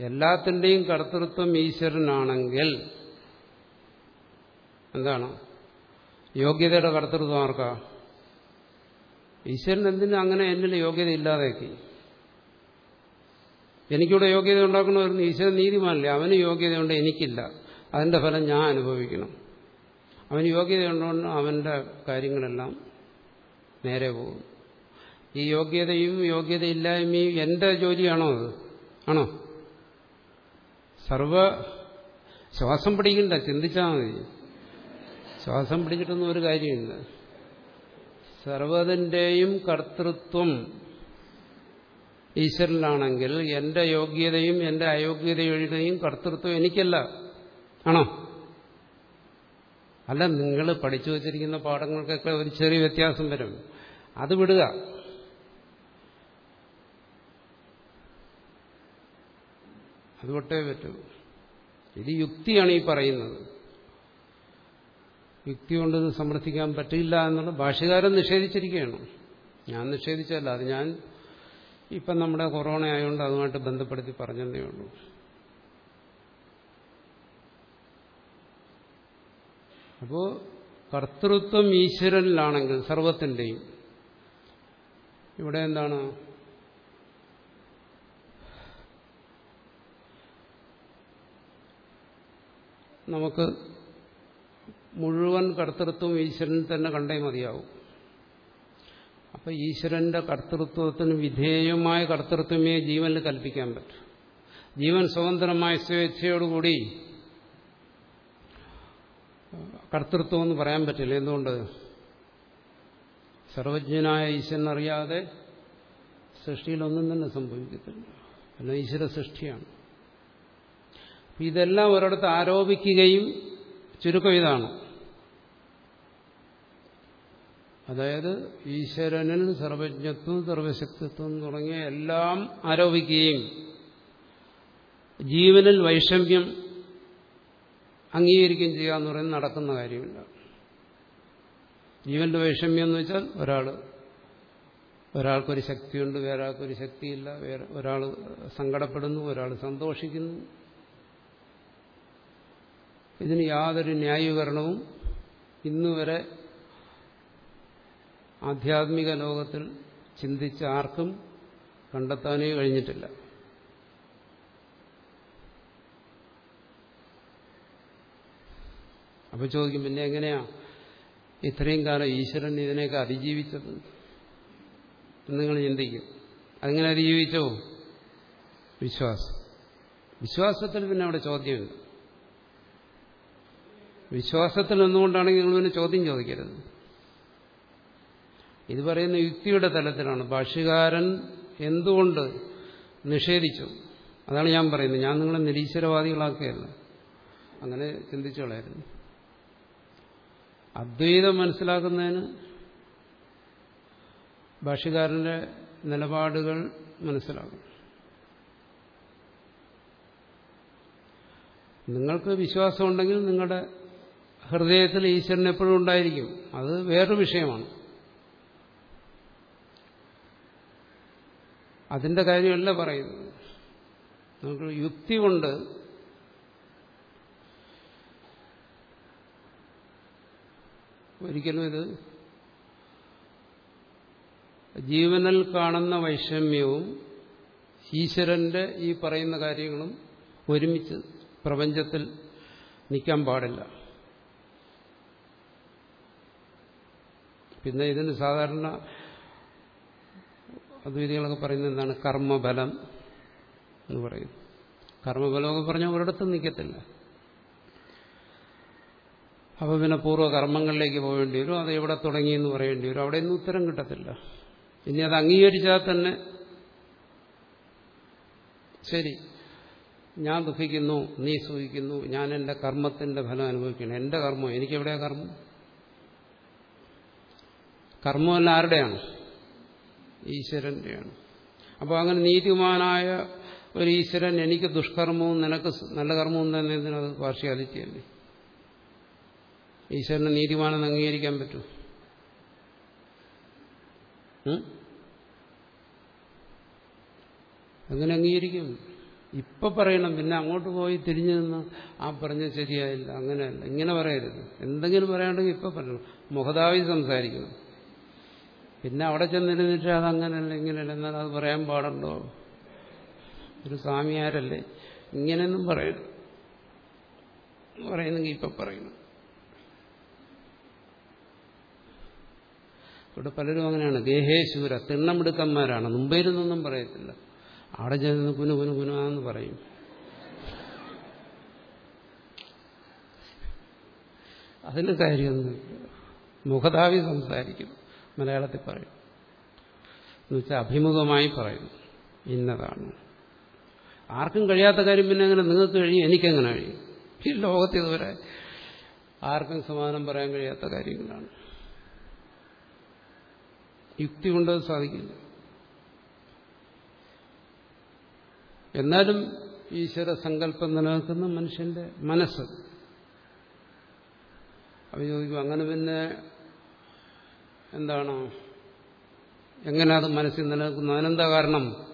Speaker 1: എല്ലാത്തിന്റെയും കർത്തൃത്വം ഈശ്വരനാണെങ്കിൽ എന്താണ്? യോഗ്യതയുടെ കർത്തൃത്വം ആർക്കാ? ഈശ്വരൻ എന്തിനു അങ്ങനെ എന്നിൽ യോഗ്യത ഇല്ലാതാക്കി? എനിക്കിവിടെ യോഗ്യത ഉണ്ടാക്കണമായിരുന്നു ഈശ്വരൻ നീതിമാനല്ലേ? അവന് യോഗ്യതയുണ്ട് എനിക്കില്ല. അതിന്റെ ഫലം ഞാൻ അനുഭവിക്കണം. അവന് യോഗ്യതയുണ്ടോണ്ട് അവന്റെ കാര്യങ്ങളെല്ലാം നേരെ പോകും. ഈ യോഗ്യതയും യോഗ്യതയില്ലായ്മയും എന്റെ ജോലിയാണോ അത്? ആണോ? സർവ ശ്വാസം പിടിക്കണ്ട ചിന്തിച്ചാൽ മതി. ശ്വാസം പിടിച്ചിട്ടൊന്നും ഒരു കാര്യമില്ല. സർവതിന്റെയും കർത്തൃത്വം ഈശ്വരനാണെങ്കിൽ എന്റെ യോഗ്യതയും എന്റെ അയോഗ്യതയുടെയും കർത്തൃത്വം എനിക്കല്ല. ആണോ? അല്ല നിങ്ങൾ പഠിച്ചു വച്ചിരിക്കുന്ന പാഠങ്ങൾക്കൊക്കെ ഒരു ചെറിയ വ്യത്യാസം വരും. അത് വിടുക. അത് വിട്ടേ പറ്റൂ. ഇത് യുക്തിയാണ് ഈ പറയുന്നത്. യുക്തി കൊണ്ട് ഇത് സമർത്ഥിക്കാൻ പറ്റില്ല എന്നുള്ള ഭാഷകാരൻ നിഷേധിച്ചിരിക്കുകയാണ്. ഞാൻ നിഷേധിച്ചല്ല അത് ഞാൻ ഇപ്പം നമ്മുടെ കൊറോണ ആയതുകൊണ്ട് അതുമായിട്ട് ബന്ധപ്പെടുത്തി പറഞ്ഞതേ ഉള്ളൂ. അപ്പോൾ കർത്തൃത്വം ഈശ്വരനിലാണെങ്കിൽ സർവത്തിന്റെയും ഇവിടെ എന്താണ്? നമുക്ക് മുഴുവൻ കർത്തൃത്വം ഈശ്വരൻ തന്നെ കണ്ടേ മതിയാവും. അപ്പം ഈശ്വരന്റെ കർത്തൃത്വത്തിന് വിധേയമായ കർത്തൃത്വമേ ജീവനിൽ കൽപ്പിക്കാൻ പറ്റും. ജീവൻ സ്വതന്ത്രമായ സ്വേച്ഛയോടുകൂടി കർത്തൃത്വം എന്ന് പറയാൻ പറ്റില്ല. എന്തുകൊണ്ട്? സർവജ്ഞനായ ഈശ്വരനറിയാതെ സൃഷ്ടിയിലൊന്നും തന്നെ സംഭവിക്കത്തില്ല. പിന്നെ ഈശ്വര സൃഷ്ടിയാണ് ഇതെല്ലാം ഒരിടത്ത് ആരോപിക്കുകയും ചുരുക്കം ഇതാണ്. അതായത് ഈശ്വരനിൽ സർവജ്ഞത്വം സർവശക്തിത്വം തുടങ്ങിയ എല്ലാം ആരോപിക്കുകയും ജീവനിൽ വൈഷമ്യം അംഗീകരിക്കുകയും ചെയ്യുക എന്ന് പറയുന്നത് നടക്കുന്ന കാര്യമില്ല. ജീവന്റെ വൈഷമ്യം എന്ന് വെച്ചാൽ ഒരാൾ ഒരാൾക്കൊരു ശക്തിയുണ്ട് വേറെ ആൾക്കൊരു ശക്തിയില്ല വേറെ ഒരാൾ സങ്കടപ്പെടുന്നു ഒരാൾ സന്തോഷിക്കുന്നു ഇതിന് യാതൊരു ന്യായീകരണവും ഇന്നുവരെ ആധ്യാത്മിക ലോകത്തിൽ ചിന്തിച്ച ആർക്കും കണ്ടെത്താനേ കഴിഞ്ഞിട്ടില്ല. അപ്പൊ ചോദിക്കും പിന്നെ എങ്ങനെയാ? ഇത്രയും കാലം ഈശ്വരൻ ഇതിനെയൊക്കെ അതിജീവിച്ചത് എന്ന് നിങ്ങൾ ചിന്തിക്കും. അതെങ്ങനെ അതിജീവിച്ചോ? വിശ്വാസം. വിശ്വാസത്തിൽ പിന്നെ അവിടെ ചോദ്യമില്ല വിശ്വാസത്തിൽ നിന്നുകൊണ്ടാണെങ്കിൽ നിങ്ങൾ പിന്നെ ചോദ്യം ചോദിക്കരുത്. ഇത് പറയുന്ന യുക്തിയുടെ തലത്തിലാണ്. ഭാഷ്യകാരൻ എന്തുകൊണ്ട് നിഷേധിച്ചു? അതാണ് ഞാൻ പറയുന്നത്. ഞാൻ നിങ്ങളെ നിരീശ്വരവാദികളാക്കുകയല്ല. അങ്ങനെ ചിന്തിച്ചു കളയായിരുന്നു അദ്വൈതം മനസ്സിലാക്കുന്നതിന് ഭാഷകാരന്റെ നിലപാടുകൾ മനസ്സിലാകും. നിങ്ങൾക്ക് വിശ്വാസമുണ്ടെങ്കിൽ നിങ്ങളുടെ ഹൃദയത്തിൽ ഈശ്വരൻ എപ്പോഴും ഉണ്ടായിരിക്കും. അത് വേറൊരു വിഷയമാണ്. അതിന്റെ കാര്യമല്ല പറയുന്നത്. നമുക്ക് യുക്തി കൊണ്ട് ഒരിക്കലും ഇത് ജീവനിൽ കാണുന്ന വൈഷമ്യവും ഈശ്വരന്റെ ഈ പറയുന്ന കാര്യങ്ങളും ഒരുമിച്ച് പ്രപഞ്ചത്തിൽ നിൽക്കാൻ പാടില്ല. പിന്നെ ഇതിന് സാധാരണ അദ്വൈതികളൊക്കെ പറയുന്നത് എന്താണ്? കർമ്മബലം എന്ന് പറയും. കർമ്മബലമൊക്കെ പറഞ്ഞാൽ ഒരിടത്തും നിൽക്കത്തില്ല അപ്പോൾ പിന്നെ പൂർവകർമ്മങ്ങളിലേക്ക് പോകേണ്ടി വരും. അത് എവിടെ തുടങ്ങിയെന്ന് പറയേണ്ടി വരും. അവിടെ ഒന്നും ഉത്തരം കിട്ടത്തില്ല. ഇനി അത് അംഗീകരിച്ചാൽ തന്നെ ശരി. ഞാൻ ദുഃഖിക്കുന്നു നീ സൂഹിക്കുന്നു ഞാൻ എന്റെ കർമ്മത്തിന്റെ ഫലം അനുഭവിക്കണം എന്റെ കർമ്മം എനിക്കെവിടെയാ കർമ്മം? കർമ്മമല്ല ആരുടെയാണ്? ഈശ്വരന്റെയാണ്. അപ്പോൾ അങ്ങനെ നീതിമാനായ ഒരു ഈശ്വരൻ എനിക്ക് ദുഷ്കർമ്മവും നിനക്ക് നല്ല കർമ്മവും തന്നെ എന്തിനത് പാർഷ്യാലിറ്റി അല്ലേ ഈശ്വരനെ നീതിമാനെന്ന് അംഗീകരിക്കാൻ പറ്റൂ. അങ്ങനെ അംഗീകരിക്കും ഇപ്പൊ പറയണം പിന്നെ അങ്ങോട്ട് പോയി തിരിഞ്ഞു നിന്ന് ആ പറഞ്ഞ ശരിയായില്ല അങ്ങനെയല്ല. ഇങ്ങനെ പറയരുത്. എന്തെങ്കിലും പറയാണ്ടെങ്കിൽ ഇപ്പൊ പറയണം. മുഖതാവി സംസാരിക്കണം. പിന്നെ അവിടെ ചെന്നിരുന്നിട്ട് അതങ്ങനല്ല ഇങ്ങനല്ല എന്നാൽ അത് പറയാൻ പാടുണ്ടോ? ഒരു സ്വാമിയാരല്ലേ? ഇങ്ങനെയൊന്നും പറയണം പറയുന്നെങ്കിൽ ഇപ്പൊ പറയണം. ഇവിടെ പലരും അങ്ങനെയാണ്. ഗേഹേശൂര തിണ്ണമെടുക്കന്മാരാണ്. മുമ്പേരുന്നൊന്നും പറയത്തില്ല. അവിടെ ചെന്ന് കുനു കുനു കുനാന്ന് പറയും. അതിന് കാര്യമൊന്നുമില്ല. മുഖതാവി സംസാരിക്കും. മലയാളത്തിൽ പറയും. എന്നുവെച്ചാൽ അഭിമുഖമായി പറയും. ഇന്നതാണ്. ആർക്കും കഴിയാത്ത കാര്യം പിന്നെ അങ്ങനെ നിങ്ങൾക്ക് കഴിയും എനിക്കെങ്ങനെ കഴിയും? ഈ ലോകത്ത് ഇതുവരെ ആർക്കും സമാധാനം പറയാൻ കഴിയാത്ത കാര്യങ്ങളാണ്. യുക്തി കൊണ്ട് സാധിക്കില്ല. എന്നാലും ഈശ്വര സങ്കല്പം നിലനിൽക്കുന്ന മനുഷ്യന്റെ മനസ്സ്. അവ ചോദിക്കും അങ്ങനെ പിന്നെ എന്താണ്? എങ്ങനെ അത് മനസ്സിൽ നിലനിൽക്കുന്നു? അതിനെന്താ കാരണം?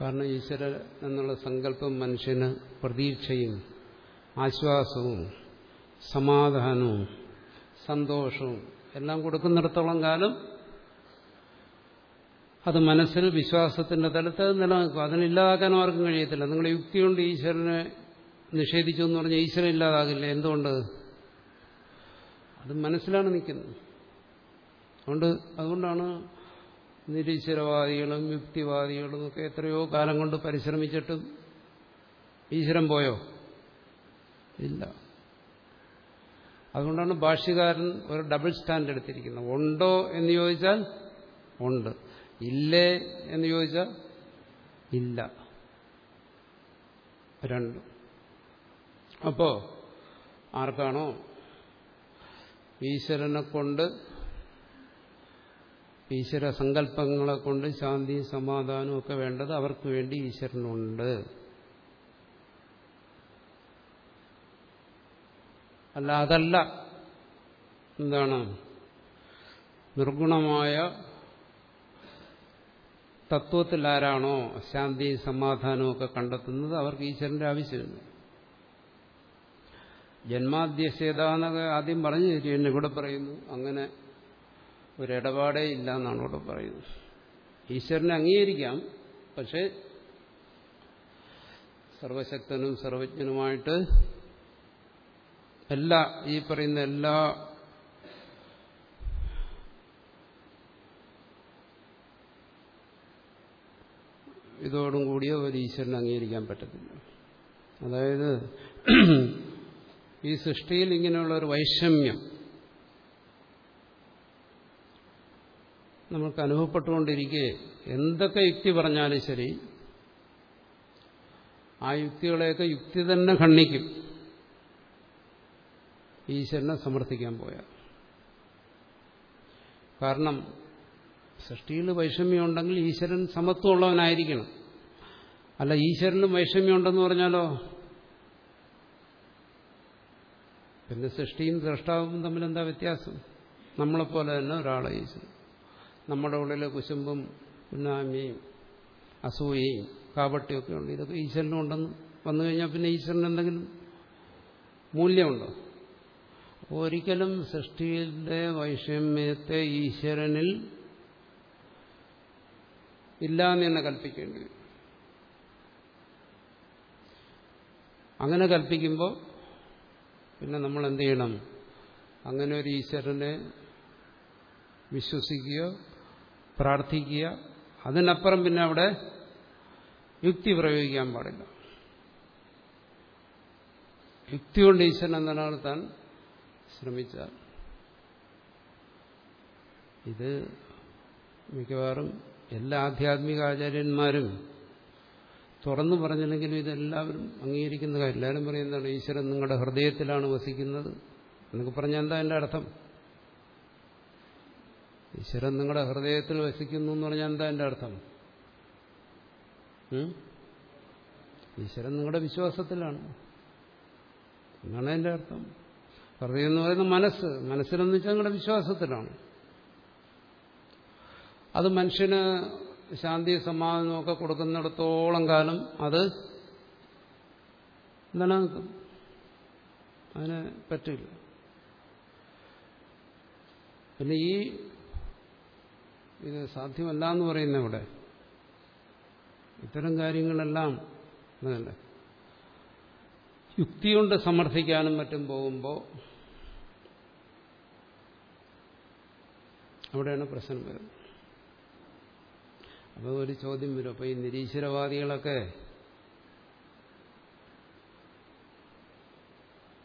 Speaker 1: കാരണം ഈശ്വര എന്നുള്ള സങ്കല്പം മനുഷ്യന് പ്രതീക്ഷയും ആശ്വാസവും സമാധാനവും സന്തോഷവും എല്ലാം കൊടുക്കുന്നിടത്തോളം കാലം അത് മനസ്സിൽ വിശ്വാസത്തിന്റെ തലത്ത് നിലനിൽക്കും. അതിനില്ലാതാക്കാൻ ആർക്കും കഴിയത്തില്ല. നിങ്ങളുടെ യുക്തി കൊണ്ട് ഈശ്വരനെ നിഷേധിച്ചു എന്ന് പറഞ്ഞാൽ ഈശ്വരൻ ഇല്ലാതാകില്ല? എന്തുകൊണ്ട്? അത് മനസ്സിലാണ് നിൽക്കുന്നത്. അതുകൊണ്ട് അതുകൊണ്ടാണ് നിരീശ്വരവാദികളും യുക്തിവാദികളും ഒക്കെ എത്രയോ കാലം കൊണ്ട് പരിശ്രമിച്ചിട്ടും ഈശ്വരൻ പോയോ? ഇല്ല. അതുകൊണ്ടാണ് ഭാഷ്യകാരൻ ഒരു ഡബിൾ സ്റ്റാൻഡ് എടുത്തിരിക്കുന്നത്. ഉണ്ടോ എന്ന് ചോദിച്ചാൽ ഉണ്ട്. ഇല്ലേ എന്ന് ചോദിച്ചാൽ ഇല്ല. രണ്ടും. അപ്പോ ആർക്കാണോ ഈശ്വരനെ കൊണ്ട് ഈശ്വര സങ്കല്പങ്ങളെ കൊണ്ട് ശാന്തി സമാധാനവും ഒക്കെ വേണ്ടത് അവർക്ക് വേണ്ടി ഈശ്വരനുണ്ട്. അല്ല അതല്ല എന്താണ്? നിർഗുണമായ തത്വത്തിൽ ആരാണോ ശാന്തിയും സമാധാനവും ഒക്കെ കണ്ടെത്തുന്നത്? അവർക്ക് ഈശ്വരന്റെ ആവശ്യമില്ല. ജന്മാദ്യശേതാന്നൊക്കെ ആദ്യം പറഞ്ഞു തരുന്നു ഇവിടെ പറയുന്നു. അങ്ങനെ ഒരിടപാടേ ഇല്ല എന്നാണ് ഇവിടെ പറയുന്നത്. ഈശ്വരനെ അംഗീകരിക്കാം പക്ഷേ സർവശക്തനും സർവജ്ഞനുമായിട്ട് എല്ലാ ഈ പറയുന്ന എല്ലാ ഇതോടും കൂടിയോ ഒരു ഈശ്വരനെ അംഗീകരിക്കാൻ പറ്റത്തില്ല. അതായത് ഈ സൃഷ്ടിയിൽ ഇങ്ങനെയുള്ള ഒരു വൈഷമ്യം നമുക്ക് അനുഭവപ്പെട്ടുകൊണ്ടിരിക്കെ എന്തൊക്കെ യുക്തി പറഞ്ഞാലും ശരി ആ യുക്തികളെയൊക്കെ യുക്തി തന്നെ ഖണ്ഡിക്കും. ഈശ്വരനെ സമർത്ഥിക്കാൻ പോയാൽ. കാരണം സൃഷ്ടിയിൽ വൈഷമ്യം ഉണ്ടെങ്കിൽ ഈശ്വരൻ സമത്വമുള്ളവനായിരിക്കണം. അല്ല ഈശ്വരനും വൈഷമ്യം ഉണ്ടെന്ന് പറഞ്ഞാലോ? പിന്നെ സൃഷ്ടിയും സൃഷ്ടാവും തമ്മിൽ എന്താ വ്യത്യാസം? നമ്മളെപ്പോലെ തന്നെ ഒരാളെ നമ്മുടെ ഉള്ളിലെ കുശുമ്പും ഉന്നാമിയും അസൂയയും കാപട്ടിയൊക്കെ ഉണ്ട്. ഇതൊക്കെ ഈശ്വരനുണ്ടെന്ന് വന്നു കഴിഞ്ഞാൽ പിന്നെ ഈശ്വരന് എന്തെങ്കിലും മൂല്യമുണ്ടോ? ഒരിക്കലും സൃഷ്ടിയുടെ വൈഷമ്യത്തെ ഈശ്വരനിൽ ഇല്ല എന്ന് തന്നെ കൽപ്പിക്കേണ്ടി അങ്ങനെ കൽപ്പിക്കുമ്പോൾ പിന്നെ നമ്മൾ എന്ത് ചെയ്യണം അങ്ങനെ ഒരു ഈശ്വരനെ വിശ്വസിക്കുക പ്രാർത്ഥിക്കുക അതിനപ്പുറം പിന്നെ അവിടെ യുക്തി പ്രയോഗിക്കാൻ പാടില്ല. യുക്തി കൊണ്ട് ഈശ്വരൻ നിലനിർത്താൻ ശ്രമിച്ചാൽ? ഇത് മിക്കവാറും എല്ലാ ആധ്യാത്മിക ആചാര്യന്മാരും തുറന്നു പറഞ്ഞില്ലെങ്കിലും ഇതെല്ലാവരും അംഗീകരിക്കുന്ന കാര്യം. എല്ലാവരും പറയുന്നതാണ് ഈശ്വരൻ നിങ്ങളുടെ ഹൃദയത്തിലാണ് വസിക്കുന്നത് എന്നൊക്കെ പറഞ്ഞാൽ എന്താ എന്റെ അർത്ഥം? ഈശ്വരൻ നിങ്ങളുടെ ഹൃദയത്തിൽ വസിക്കുന്നു എന്ന് പറഞ്ഞാൽ എന്താ എന്റെ അർത്ഥം? ഈശ്വരൻ നിങ്ങളുടെ വിശ്വാസത്തിലാണ്. എന്നാണ് എന്റെ അർത്ഥം. ഹൃദയം എന്ന് പറയുന്നത് മനസ്സ്. മനസ്സിലെന്ന് വെച്ചാൽ നിങ്ങളുടെ വിശ്വാസത്തിലാണ്. അത് മനുഷ്യന് ശാന്തി സമാധാനമൊക്കെ കൊടുക്കുന്നിടത്തോളം കാലം അത് നിലനിൽക്കും. അതിന് പറ്റില്ല. പിന്നെ ഈ ഇത് സാധ്യമല്ല എന്ന് പറയുന്ന ഇവിടെ ഇത്തരം കാര്യങ്ങളെല്ലാം അതല്ലേ യുക്തി കൊണ്ട് സമർത്ഥിക്കാനും മറ്റും പോകുമ്പോൾ അവിടെയാണ് പ്രശ്നം വരുന്നത്. അപ്പോൾ ഒരു ചോദ്യം വരും. അപ്പോൾ ഈ നിരീശ്വരവാദികളൊക്കെ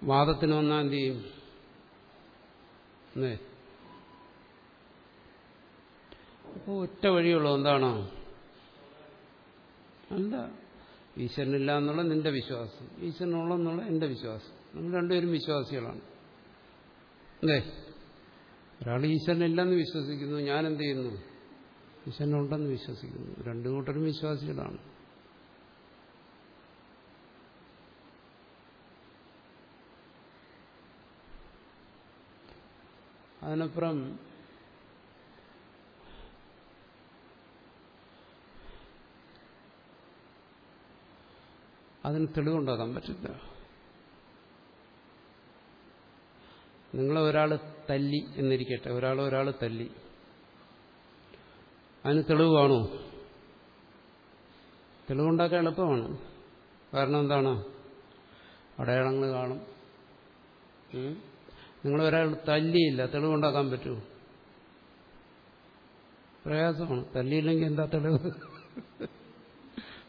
Speaker 1: വാദത്തിന് വന്നാൽ എന്ത് ചെയ്യും? അപ്പോൾ ഒറ്റ വഴിയുള്ളൂ എന്താണോ? അല്ല. ഈശ്വരനില്ല എന്നുള്ള നിന്റെ വിശ്വാസം. ഈശ്വരനുള്ളെന്നുള്ള എന്റെ വിശ്വാസം. നമ്മൾ രണ്ടുപേരും വിശ്വാസികളാണ്. അല്ലേ ഒരാൾ ഈശ്വരനില്ലെന്ന് വിശ്വസിക്കുന്നു. ഞാൻ എന്ത് ചെയ്യുന്നു? ഈശ്വരനുണ്ടെന്ന് വിശ്വസിക്കുന്നു. രണ്ടു കൂട്ടരും വിശ്വാസികളാണ്. അതിനപ്പുറം അതിന് തെളിവുണ്ടാക്കാൻ പറ്റില്ല. നിങ്ങളെ ഒരാൾ തല്ലി എന്നിരിക്കട്ടെ. ഒരാൾ ഒരാൾ തല്ലി. അതിന് തെളിവ് കാണോ തെളിവുണ്ടാക്കാൻ എളുപ്പമാണ്. കാരണം എന്താണ്? അടയാളങ്ങൾ കാണും. നിങ്ങൾ ഒരാൾ തല്ലിയില്ല. തെളിവുണ്ടാക്കാൻ പറ്റുമോ? പ്രയാസമാണ്. തല്ലിയില്ലെങ്കിൽ എന്താ തെളിവ്?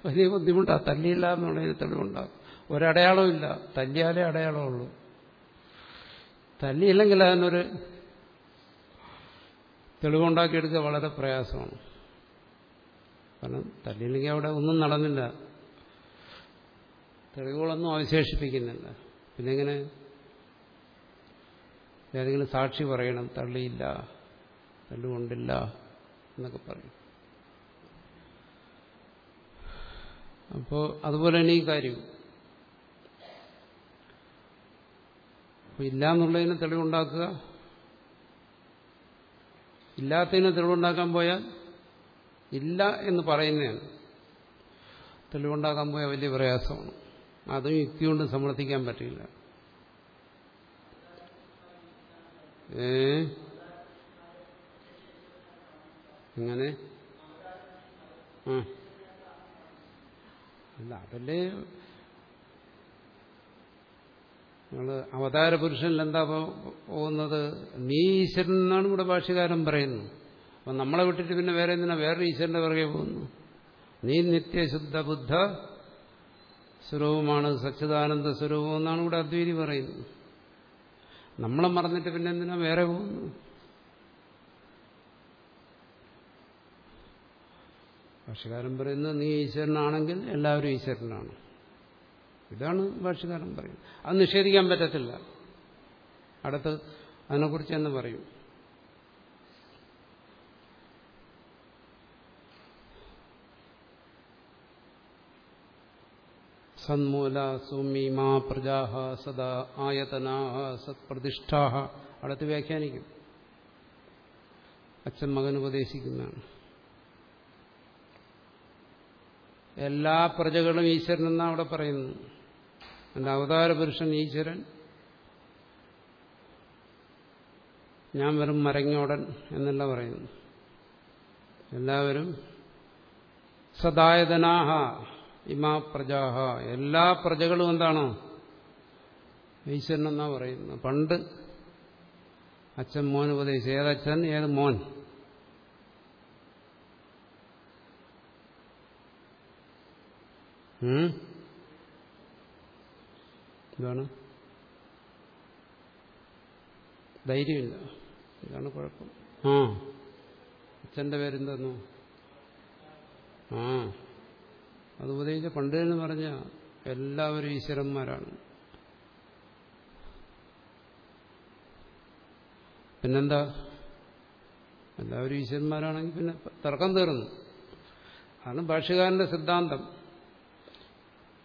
Speaker 1: വലിയ ബുദ്ധിമുട്ടാണ് തല്ലിയില്ല എന്നുള്ളതിന് തെളിവുണ്ടാകും. ഒരടയാളവും ഇല്ല. തല്ലിയാലേ അടയാളമുള്ളൂ. തല്ലിയില്ലെങ്കിൽ അതിനൊരു തെളിവുണ്ടാക്കിയെടുക്കുക വളരെ പ്രയാസമാണ്. കാരണം തല്ലിയില്ലെങ്കിൽ അവിടെ ഒന്നും നടന്നില്ല. തെളിവുകളൊന്നും അവശേഷിപ്പിക്കുന്നില്ല. പിന്നെ എങ്ങനെ ഏതെങ്കിലും സാക്ഷി പറയണം തള്ളിയില്ല തല്ലുകൊണ്ടില്ല എന്നൊക്കെ പറയും. അപ്പോൾ അതുപോലെ തന്നെ ഈ കാര്യം. ഇല്ല എന്നുള്ളതിന് തെളിവുണ്ടാക്കുക ഇല്ലാത്തതിന് തെളിവുണ്ടാക്കാൻ പോയാൽ ഇല്ല എന്ന് പറയുന്നതാണ്. തെളിവുണ്ടാക്കാൻ പോയാൽ വലിയ പ്രയാസമാണ്. അതും യുക്തി കൊണ്ട് സമർത്ഥിക്കാൻ പറ്റില്ല. ഏ? ഇങ്ങനെ ആ. അല്ല അതല്ലേ നിങ്ങൾ അവതാര പുരുഷനിൽ എന്താ പോകുന്നത്? നീ ഈശ്വരൻ എന്നാണ് ഇവിടെ ഭാഷ്യകാരൻ പറയുന്നത്. അപ്പം നമ്മളെ വിട്ടിട്ട് പിന്നെ വേറെ എന്തിനാ? വേറെ ഈശ്വരന്റെ പിറകെ പോകുന്നു. നീ നിത്യശുദ്ധ ബുദ്ധ സ്വരൂപമാണ് സച്ചിദാനന്ദ സ്വരൂപം എന്നാണ് ഇവിടെ അദ്വൈതി പറയുന്നത്. നമ്മളെ മറന്നിട്ട് പിന്നെ എന്തിനാ വേറെ പോകുന്നു? ഭാഷകാരൻ പറയുന്നത് നീ ഈശ്വരനാണെങ്കിൽ എല്ലാവരും ഈശ്വരനാണ്. ഇതാണ് ഭാഷകാരൻ പറയുന്നത്. അത് നിഷേധിക്കാൻ പറ്റത്തില്ല. അടുത്ത് അതിനെക്കുറിച്ച് എന്ന് പറയും. സന്മൂല സൗമ്യമാ പ്രജാഹ സദാ ആയതനാ സത്പ്രതിഷ്ഠാഹ. അടുത്ത് വ്യാഖ്യാനിക്കും. അച്ഛൻ മകൻ ഉപദേശിക്കുന്നതാണ്. എല്ലാ പ്രജകളും ഈശ്വരൻ എന്നാണ് അവിടെ പറയുന്നു എന്റെ അവതാര പുരുഷൻ ഈശ്വരൻ. ഞാൻ വെറും മരങ്ങോടൻ എന്നല്ല പറയുന്നു. എല്ലാവരും സദായതനാഹ ഇമാ പ്രജാഹ. എല്ലാ പ്രജകളും എന്താണോ? ഈശ്വരൻ എന്നാ പറയുന്നത്. പണ്ട് അച്ഛൻ മോൻ ഉപദേശിച്ചു. ഏതച്ഛൻ ഏത് മോൻ? എന്താണ് ധൈര്യമില്ല. ഇതാണ് കുഴപ്പം. ആ. അച്ഛന്റെ പേരെന്തെന്നു? ആ. അത് ഉപദേശിച്ച പണ്ട് എന്ന് പറഞ്ഞ എല്ലാവരും ഈശ്വരന്മാരാണ്. പിന്നെന്താ? എല്ലാവരും ഈശ്വരന്മാരാണെങ്കിൽ പിന്നെ തർക്കം തീർന്നു. അതാണ് ഭാഷകാരന്റെ സിദ്ധാന്തം.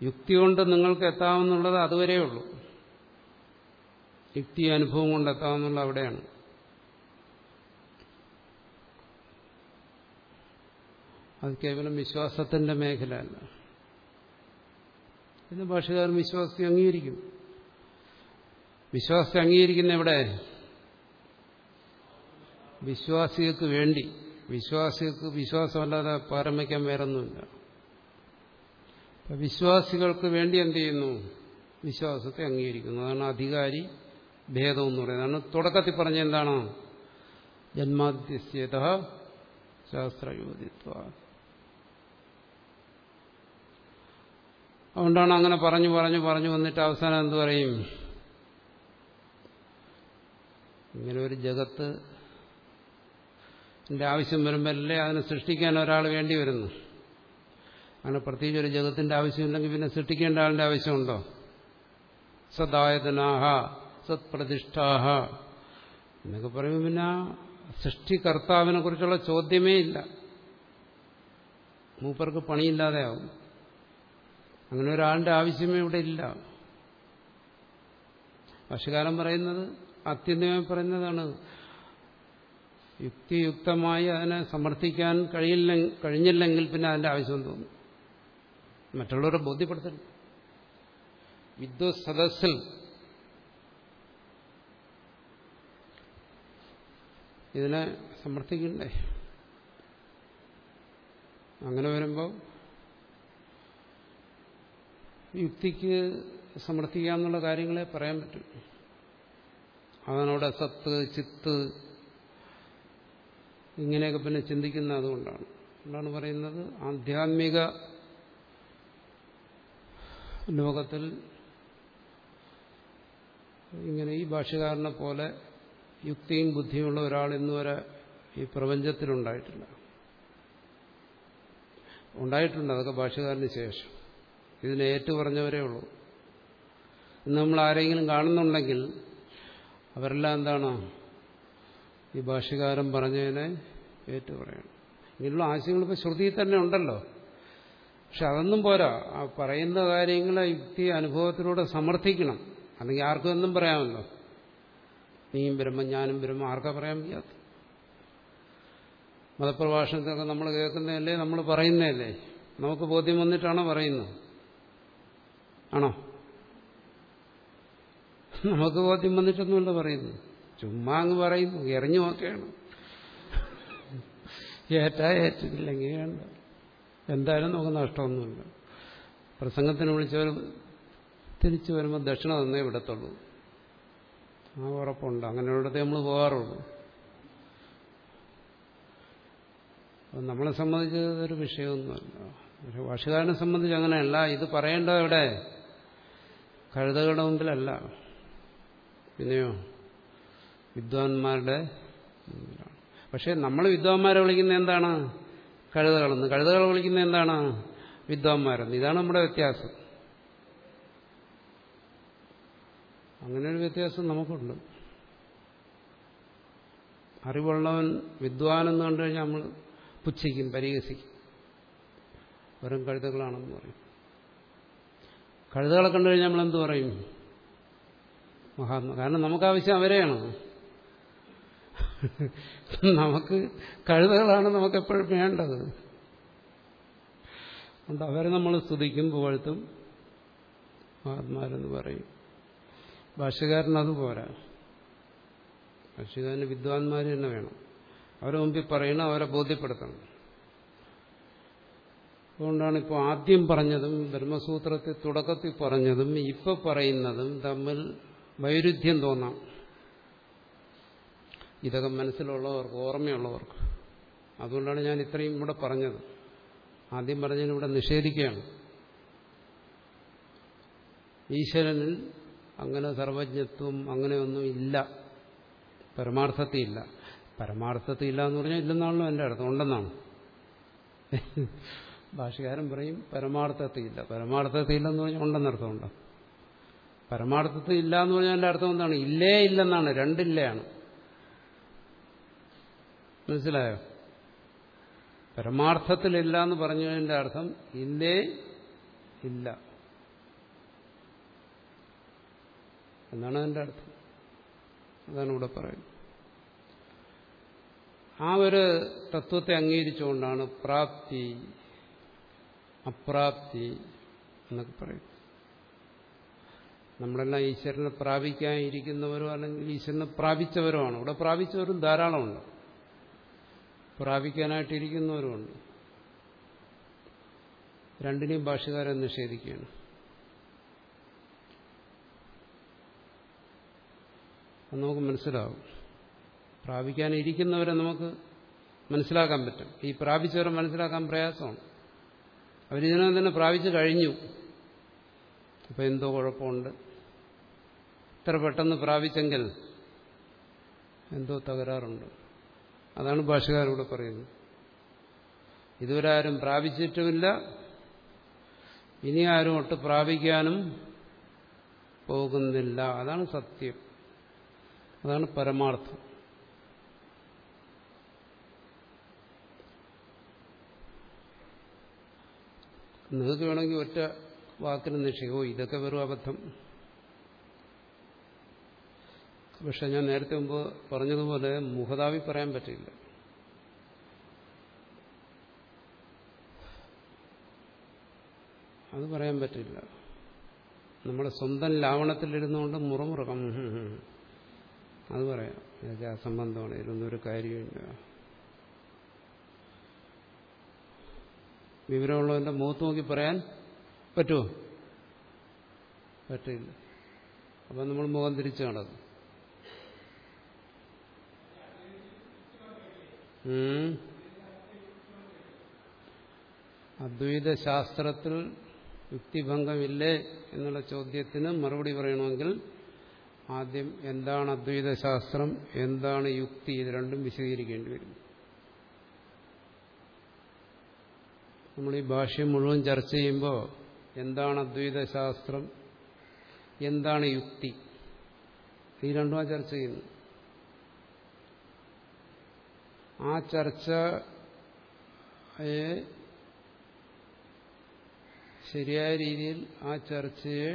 Speaker 1: യുക്തി കൊണ്ട് നിങ്ങൾക്ക് എത്താമെന്നുള്ളത് ഉള്ളൂ യുക്തി അനുഭവം കൊണ്ട് എത്താമെന്നുള്ള അവിടെയാണ്. അത് കേവലം വിശ്വാസത്തിന്റെ മേഖല അല്ല. ഇത് ഭാഷകാരൻ വിശ്വാസത്തെ അംഗീകരിക്കും. വിശ്വാസത്തെ അംഗീകരിക്കുന്ന എവിടെ? വിശ്വാസികൾക്ക് വേണ്ടി. വിശ്വാസികൾക്ക് വിശ്വാസമല്ലാതെ പാരമ്പര്യം വേറൊന്നുമില്ല. വിശ്വാസികൾക്ക് വേണ്ടി എന്ത് ചെയ്യുന്നു? വിശ്വാസത്തെ അംഗീകരിക്കുന്നു. അതാണ് അധികാരി ഭേദം എന്ന് പറയുന്നത്. തുടക്കത്തിൽ പറഞ്ഞ എന്താണ്? ജന്മാദ്യസ്യത ശാസ്ത്രയോതിത്വ അതുകൊണ്ടാണ് അങ്ങനെ പറഞ്ഞു പറഞ്ഞു പറഞ്ഞു വന്നിട്ട് അവസാനം എന്തു പറയും? ഇങ്ങനെ ഒരു ജഗത്ത് ആവശ്യം വരുമ്പോഴല്ലേ അതിനെ സൃഷ്ടിക്കാൻ ഒരാൾ വേണ്ടി വരുന്നു? അങ്ങനെ പ്രത്യേകിച്ച് ഒരു ജഗത്തിന്റെ ആവശ്യമില്ലെങ്കിൽ പിന്നെ സൃഷ്ടിക്കേണ്ട ആളിന്റെ ആവശ്യമുണ്ടോ? സദായതനാഹ സത്പ്രതിഷ്ഠാഹ. എന്നൊക്കെ പറയുമ്പോൾ പിന്നെ സൃഷ്ടികർത്താവിനെ കുറിച്ചുള്ള ചോദ്യമേ ഇല്ല. മൂപ്പർക്ക് പണിയില്ലാതെയാവും. അങ്ങനെ ഒരാളുടെ ആവശ്യമേ ഇവിടെ ഇല്ല. ഭാഷകാലം പറയുന്നത് അത്യന്തമായി പറയുന്നതാണ്. യുക്തിയുക്തമായി അതിനെ സമർത്ഥിക്കാൻ കഴിയില്ല കഴിഞ്ഞില്ലെങ്കിൽ പിന്നെ അതിന്റെ ആവശ്യം തോന്നും. മറ്റുള്ളവരെ ബോധ്യപ്പെടുത്തണം. വിദ്വത് സദസ്സിൽ ഇതിനെ സമർത്ഥിക്കണ്ടേ? അങ്ങനെ വരുമ്പോൾ യുക്തിക്ക് സമർത്ഥിക്കുക എന്നുള്ള കാര്യങ്ങളെ പറയാൻ പറ്റും. അതിനോട് സത്ത് ചിത്ത് ഇങ്ങനെയൊക്കെ പിന്നെ ചിന്തിക്കുന്നത് അതുകൊണ്ടാണ്. അതുകൊണ്ടാണ് പറയുന്നത് ആധ്യാത്മിക ലോകത്തിൽ ഇങ്ങനെ ഈ ഭാഷകാരനെ പോലെ യുക്തിയും ബുദ്ധിയുമുള്ള ഒരാൾ ഇന്നുവരെ ഈ പ്രപഞ്ചത്തിലുണ്ടായിട്ടില്ല. ഉണ്ടായിട്ടുണ്ട് അതൊക്കെ ഭാഷകാരന് ശേഷം. ഇതിനെ ഏറ്റുപറഞ്ഞവരേ ഉള്ളൂ. ഇന്ന് നമ്മൾ ആരെങ്കിലും കാണുന്നുണ്ടെങ്കിൽ അവരെല്ലാം എന്താണ് ഈ ഭാഷകാരൻ പറഞ്ഞതിനെ ഏറ്റുപറയണം. ഇങ്ങനെയുള്ള ആശയങ്ങൾ ഇപ്പോൾ ശ്രുതിയിൽ തന്നെ ഉണ്ടല്ലോ. പക്ഷെ അതൊന്നും പോരാ. ആ പറയുന്ന കാര്യങ്ങളെ യുക്തി അനുഭവത്തിലൂടെ സമർത്ഥിക്കണം. അല്ലെങ്കിൽ ആർക്കും എന്നും പറയാമല്ലോ. നീയും ബ്രഹ്മം ഞാനും ബ്രഹ്മം ആർക്കാ പറയാൻ വയ്യാത്ത? മതപ്രഭാഷണത്തിലൊക്കെ നമ്മൾ കേൾക്കുന്നതല്ലേ നമ്മൾ പറയുന്നതല്ലേ? നമുക്ക് ബോധ്യം വന്നിട്ടാണോ പറയുന്നത്? ആണോ? നമുക്ക് ബോധ്യം വന്നിട്ടൊന്നുമല്ല പറയുന്നു ചുമ്മാ അങ്ങ് പറയുന്നു. എറിഞ്ഞു നോക്കുകയാണ്. ഏറ്റാ ഏറ്റില്ലെങ്കിൽ വേണ്ട. എന്തായാലും നമുക്ക് നഷ്ടമൊന്നുമില്ല. പ്രസംഗത്തിന് വിളിച്ചവർ തിരിച്ചു വരുമ്പോൾ ദക്ഷിണ തന്നേ വിടത്തുള്ളൂ. ആ ഉറപ്പുണ്ട്. അങ്ങനെയുള്ളടത്തേ നമ്മൾ പോകാറുള്ളൂ. അപ്പം നമ്മളെ സംബന്ധിച്ച് ഒരു വിഷയമൊന്നുമല്ല. പക്ഷെ ഭാഷകാരനെ സംബന്ധിച്ച് അങ്ങനെയല്ല. ഇത് പറയേണ്ടോ ഇവിടെ കഴുതകളുടെ മുമ്പിലല്ല. പിന്നെയോ? വിദ്വാൻമാരുടെ പക്ഷെ നമ്മൾ വിദ്വാൻമാരെ വിളിക്കുന്നത് എന്താണ്? കഴുതകളെന്ന്. കഴുതകൾ വിളിക്കുന്നത് എന്താണ്? വിദ്വാൻമാരെന്ന് ഇതാണ് നമ്മുടെ വ്യത്യാസം. അങ്ങനെ ഒരു വ്യത്യാസം നമുക്കുണ്ട്. അറിവുള്ളവൻ വിദ്വാൻ എന്ന് കണ്ടു കഴിഞ്ഞാൽ നമ്മൾ പുച്ഛിക്കും പരിഹസിക്കും. വെറും കഴുതകളാണെന്ന് പറയും. കഴുതകളെ കണ്ടു കഴിഞ്ഞാൽ നമ്മൾ എന്ത് പറയും? മഹാത്മ കാരണം നമുക്കാവശ്യം അവരെയാണോ. നമുക്ക് കഴുതകളാണ് നമുക്ക് എപ്പോഴും വേണ്ടത്. അതുകൊണ്ട് അവരെ നമ്മൾ സ്തുതിക്കും പുകഴ്ത്തും. മഹാത്മാരെന്ന് പറയും. ഭാഷകാരൻ അത് പോരാ. ഭാഷ്യകാരന് വിദ്വാൻമാർ തന്നെ വേണം. അവരെ മുമ്പിൽ പറയണം അവരെ ബോധ്യപ്പെടുത്തണം. അതുകൊണ്ടാണ് ഇപ്പോൾ ആദ്യം പറഞ്ഞതും ബ്രഹ്മസൂത്രത്തെ തുടക്കത്തിൽ പറഞ്ഞതും ഇപ്പം പറയുന്നതും തമ്മിൽ വൈരുദ്ധ്യം തോന്നാം. ഇതൊക്കെ മനസ്സിലുള്ളവർക്ക് ഓർമ്മയുള്ളവർക്ക്. അതുകൊണ്ടാണ് ഞാൻ ഇത്രയും ഇവിടെ പറഞ്ഞത്. ആദ്യം പറഞ്ഞതിന് ഇവിടെ നിഷേധിക്കുകയാണ്. ഈശ്വരനിൽ അങ്ങനെ സർവജ്ഞത്വം അങ്ങനെയൊന്നും ഇല്ല. പരമാർത്ഥത്തിൽ ഇല്ല പരമാർത്ഥത്തിൽ ഇല്ല എന്ന് പറഞ്ഞാൽ ഇല്ലെന്നാണല്ലോ എന്റെ അർത്ഥം. ഉണ്ടെന്നാണ്. ഭാഷകാരൻ പറയും പരമാർത്ഥത്തിൽ ഇല്ല പരമാർത്ഥത്തിൽ ഇല്ലെന്ന് പറഞ്ഞാൽ ഉണ്ടെന്നർത്ഥമുണ്ടോ പരമാർത്ഥത്തിൽ ഇല്ല എന്ന് പറഞ്ഞാൽ എന്റെ അർത്ഥം എന്താണ്? ഇല്ലേ ഇല്ലെന്നാണ്. രണ്ടില്ലയാണ്. മനസ്സിലായോ? പരമാർത്ഥത്തിലില്ല എന്ന് പറഞ്ഞതിന്റെ അർത്ഥം ഇല്ലേ ഇല്ല. എന്നാണ് അതിന്റെ അർത്ഥം. അതാണ് ഇവിടെ പറയുന്നത്. ആ ഒരു തത്വത്തെ അംഗീകരിച്ചുകൊണ്ടാണ് പ്രാപ്തി അപ്രാപ്തി എന്നൊക്കെ പറയും നമ്മളെല്ലാം ഈശ്വരനെ പ്രാപിക്കാനിരിക്കുന്നവരോ അല്ലെങ്കിൽ ഈശ്വരനെ പ്രാപിച്ചവരോ ആണ്. ഇവിടെ പ്രാപിച്ചവരും ധാരാളമുണ്ട്. പ്രാപിക്കാനായിട്ടിരിക്കുന്നവരുമുണ്ട് രണ്ടിനെയും ഭാഷകാരൻ നിഷേധിക്കുകയാണ്. അത് നമുക്ക് മനസ്സിലാവും. പ്രാപിക്കാനിരിക്കുന്നവരെ നമുക്ക് മനസ്സിലാക്കാൻ പറ്റും. ഈ പ്രാപിച്ചവരെ മനസ്സിലാക്കാൻ പ്രയാസമാണ്. അവരിതിനകം തന്നെ പ്രാപിച്ചു കഴിഞ്ഞു. അപ്പം എന്തോ കുഴപ്പമുണ്ട്. ഇത്ര പെട്ടെന്ന് പ്രാപിച്ചെങ്കിൽ എന്തോ തകരാറുണ്ട്. അതാണ് ഭാഷകാരോട് പറയുന്നത്. ഇതുവരെ ആരും പ്രാപിച്ചിട്ടുമില്ല. ഇനി ആരും ഒട്ട് പ്രാപിക്കാനും പോകുന്നില്ല. അതാണ് സത്യം. അതാണ് പരമാർത്ഥം. നിങ്ങൾക്ക് വേണമെങ്കിൽ ഒറ്റ വാക്കിന് നിക്ഷേപോ ഇതൊക്കെ വെറും അബദ്ധം. പക്ഷെ ഞാൻ നേരത്തെ മുമ്പ് പറഞ്ഞതുപോലെ മുഖതാവി പറയാൻ പറ്റില്ല അത് പറയാൻ പറ്റില്ല നമ്മുടെ സ്വന്തം ലാവണത്തിലിരുന്നുകൊണ്ട് മുറമുറക്കം. അത് പറയാം. എന്നുവെച്ചാൽ അസംബന്ധമാണ് ഇതിലൊന്നും ഒരു കാര്യമില്ല വിവരമുള്ളവന്റെ മുഖത്ത് നോക്കി പറയാൻ പറ്റുമോ? പറ്റില്ല അപ്പം നമ്മൾ മുഖം തിരിച്ചു നടക്കും അദ്വൈത ശാസ്ത്രത്തിൽ യുക്തിഭംഗമില്ലേ എന്നുള്ള ചോദ്യത്തിന് മറുപടി പറയണമെങ്കിൽ ആദ്യം എന്താണ് അദ്വൈത ശാസ്ത്രം എന്താണ് യുക്തി ഇത് രണ്ടും വിശദീകരിക്കേണ്ടി വരും. നമ്മൾ ഈ ഭാഷ്യം മുഴുവൻ ചർച്ച ചെയ്യുമ്പോൾ എന്താണ് അദ്വൈത ശാസ്ത്രം എന്താണ് യുക്തി ഈ രണ്ടുമാണ് ചർച്ച ചെയ്യുന്നത് ആ ചർച്ചയെ ശരിയായ രീതിയിൽ ആ ചർച്ചയെ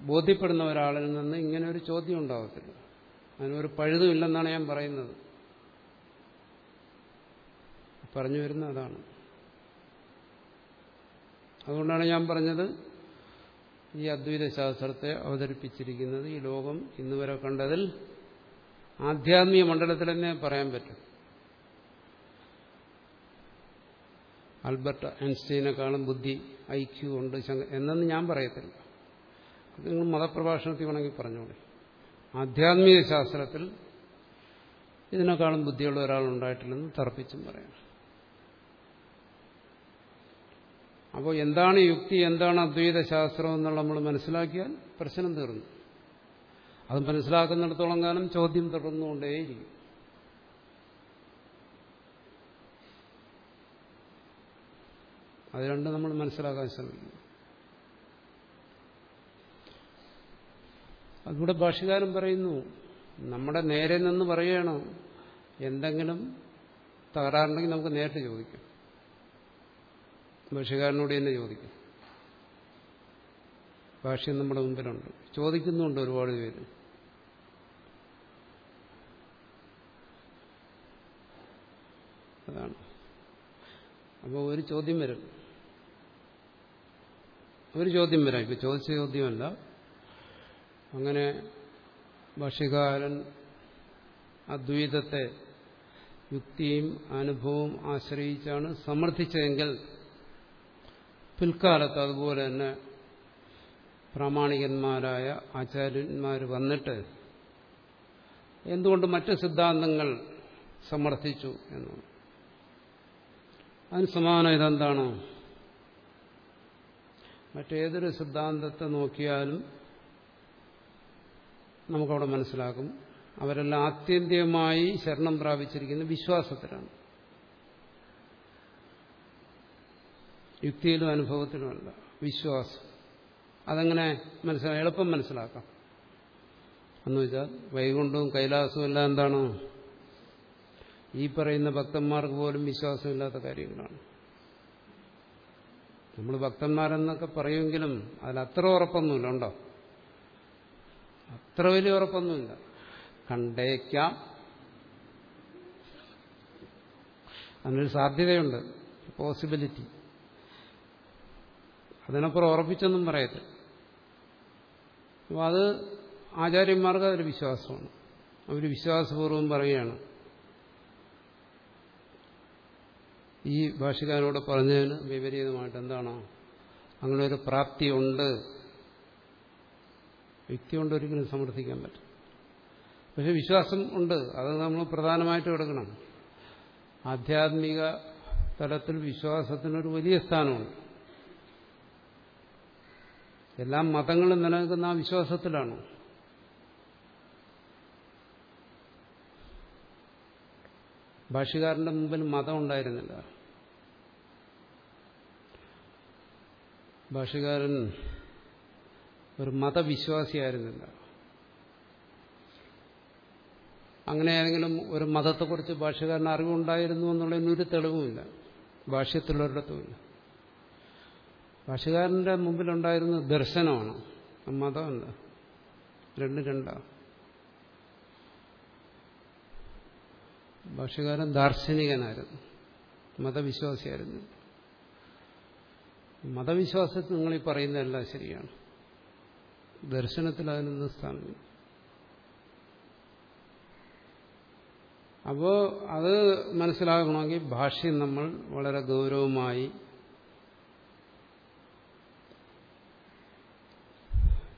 Speaker 1: ബോധ്യപ്പെടുന്ന ഒരാളിൽ നിന്ന് ഇങ്ങനെ ഒരു ചോദ്യം ഉണ്ടാകത്തില്ല അതിനൊരു പഴുതുമില്ലെന്നാണ് ഞാൻ പറയുന്നത്. പറഞ്ഞു വരുന്ന അതാണ്. അതുകൊണ്ടാണ് ഞാൻ പറഞ്ഞത് ഈ അദ്വൈത ശാസ്ത്രത്തെ അവതരിപ്പിച്ചിരിക്കുന്നത് ഈ ലോകം ഇന്നുവരെ കണ്ടതിൽ ആധ്യാത്മിക മണ്ഡലത്തിൽ തന്നെ പറയാൻ പറ്റും. ആൽബർട്ട് ഐൻസ്റ്റീനെക്കാളും ബുദ്ധി ഐക്യു ഉണ്ട് എന്നൊന്നും ഞാൻ പറയത്തില്ല. നിങ്ങൾ മതപ്രഭാഷണത്തിൽ വേണമെങ്കിൽ പറഞ്ഞോളി. ആധ്യാത്മിക ശാസ്ത്രത്തിൽ ഇതിനേക്കാളും ബുദ്ധിയുള്ള ഒരാളുണ്ടായിട്ടില്ലെന്ന് തർപ്പിച്ചും പറയാം. അപ്പോൾ എന്താണ് യുക്തി എന്താണ് അദ്വൈത ശാസ്ത്രം എന്നുള്ള നമ്മൾ മനസ്സിലാക്കിയാൽ പ്രശ്നം തീർന്നു. അത് മനസ്സിലാക്കുന്നിടത്തോളം കാലം ചോദ്യം തുടർന്നുകൊണ്ടേയിരിക്കും. അത് രണ്ടും നമ്മൾ മനസ്സിലാക്കാൻ ശ്രമിക്കും. അതിവിടെ ഭാഷകാരൻ പറയുന്നു നമ്മുടെ നേരെ നിന്ന് പറയുകയാണ് എന്തെങ്കിലും തകരാറുണ്ടെങ്കിൽ നമുക്ക് നേരിട്ട് ചോദിക്കാം. ഭാഷകാരനോട് തന്നെ ചോദിക്കും. ഭാഷ്യം നമ്മുടെ മുമ്പിലുണ്ട്. ചോദിക്കുന്നുണ്ട് ഒരുപാട് പേര്. അതാണ്. അപ്പോൾ ഒരു ചോദ്യം വരും. ഒരു ചോദ്യം വരാം. ഇപ്പം ചോദിച്ച ചോദ്യമല്ല. അങ്ങനെ ഭക്ഷ്യകാരൻ അദ്വൈതത്തെ യുക്തിയും അനുഭവവും ആശ്രയിച്ചാണ് സമർത്ഥിച്ചതെങ്കിൽ പിൽക്കാലത്ത് അതുപോലെ തന്നെ പ്രാമാണികന്മാരായ ആചാര്യന്മാർ വന്നിട്ട് എന്തുകൊണ്ട് മറ്റ് സിദ്ധാന്തങ്ങൾ സമർത്ഥിച്ചു എന്നാണ് അതിന് സമാനം ഇതെന്താണ്? മറ്റേതൊരു സിദ്ധാന്തത്തെ നോക്കിയാലും നമുക്കവിടെ മനസ്സിലാക്കും അവരെല്ലാം ആത്യന്തികമായി ശരണം പ്രാപിച്ചിരിക്കുന്ന വിശ്വാസത്തിലാണ്. യുക്തിയിലും അനുഭവത്തിലുമല്ല വിശ്വാസം. അതങ്ങനെ മനസ്സിലാക്കാം എളുപ്പം മനസ്സിലാക്കാം. എന്ന് വെച്ചാൽ വൈകുണ്ഠവും കൈലാസവും എല്ലാം എന്താണ്? ഈ പറയുന്ന ഭക്തന്മാർക്ക് പോലും വിശ്വാസമില്ലാത്ത കാര്യങ്ങളാണ്. നമ്മൾ ഭക്തന്മാരെന്നൊക്കെ പറയുമെങ്കിലും അതിൽ അത്ര ഉറപ്പൊന്നുമില്ല ഉണ്ടോ? അത്ര വലിയ ഉറപ്പൊന്നുമില്ല. കണ്ടേക്കാം. അതിനൊരു സാധ്യതയുണ്ട്. പോസിബിലിറ്റി. അതിനപ്പുറം ഉറപ്പിച്ചൊന്നും പറയത്തില്ല അപ്പോൾ അത് ആചാര്യന്മാർക്ക് അതൊരു വിശ്വാസമാണ്. അവർ വിശ്വാസപൂർവം പറയുകയാണ്. ഈ ഭാഷകാരോട് പറഞ്ഞതിന് വിപരീതമായിട്ട് എന്താണോ? അങ്ങനെ ഒരു പ്രാപ്തിയുണ്ട് വ്യക്തി കൊണ്ട് ഒരിക്കലും സമർത്ഥിക്കാൻ പറ്റും പക്ഷെ വിശ്വാസം ഉണ്ട്. അത് നമ്മൾ പ്രധാനമായിട്ട് എടുക്കണം. ആധ്യാത്മിക തലത്തിൽ വിശ്വാസത്തിനൊരു വലിയ സ്ഥാനമുണ്ട്. എല്ലാ മതങ്ങളും നിലനിൽക്കുന്ന ആ വിശ്വാസത്തിലാണ്. ഭാഷകാരന്റെ മുമ്പിൽ മതം ഉണ്ടായിരുന്നില്ല. ഭാഷ്യകാരൻ ഒരു മതവിശ്വാസിയായിരുന്നില്ല. അങ്ങനെയാണെങ്കിലും ഒരു മതത്തെക്കുറിച്ച് ഭാഷകാരന് അറിവുണ്ടായിരുന്നു എന്നുള്ളതിന് ഒരു തെളിവുമില്ല. ഭാഷ്യത്തിലൊരിടത്തുമില്ല. ഭാഷകാരന്റെ മുമ്പിലുണ്ടായിരുന്ന ദർശനമാണ്. മതമല്ല രണ്ട് രണ്ടാണ് ഭാഷകാരൻ ദാർശനികനായിരുന്നു. മതവിശ്വാസിയായിരുന്നു. മതവിശ്വാസത്തിൽ നിങ്ങൾ ഈ പറയുന്നതെല്ലാം ശരിയാണ്. ദർശനത്തിൽ അതിനൊന്നും സ്ഥാനമില്ല അപ്പോൾ അത് മനസ്സിലാകണമെങ്കിൽ ഭാഷ്യം നമ്മൾ വളരെ ഗൗരവമായി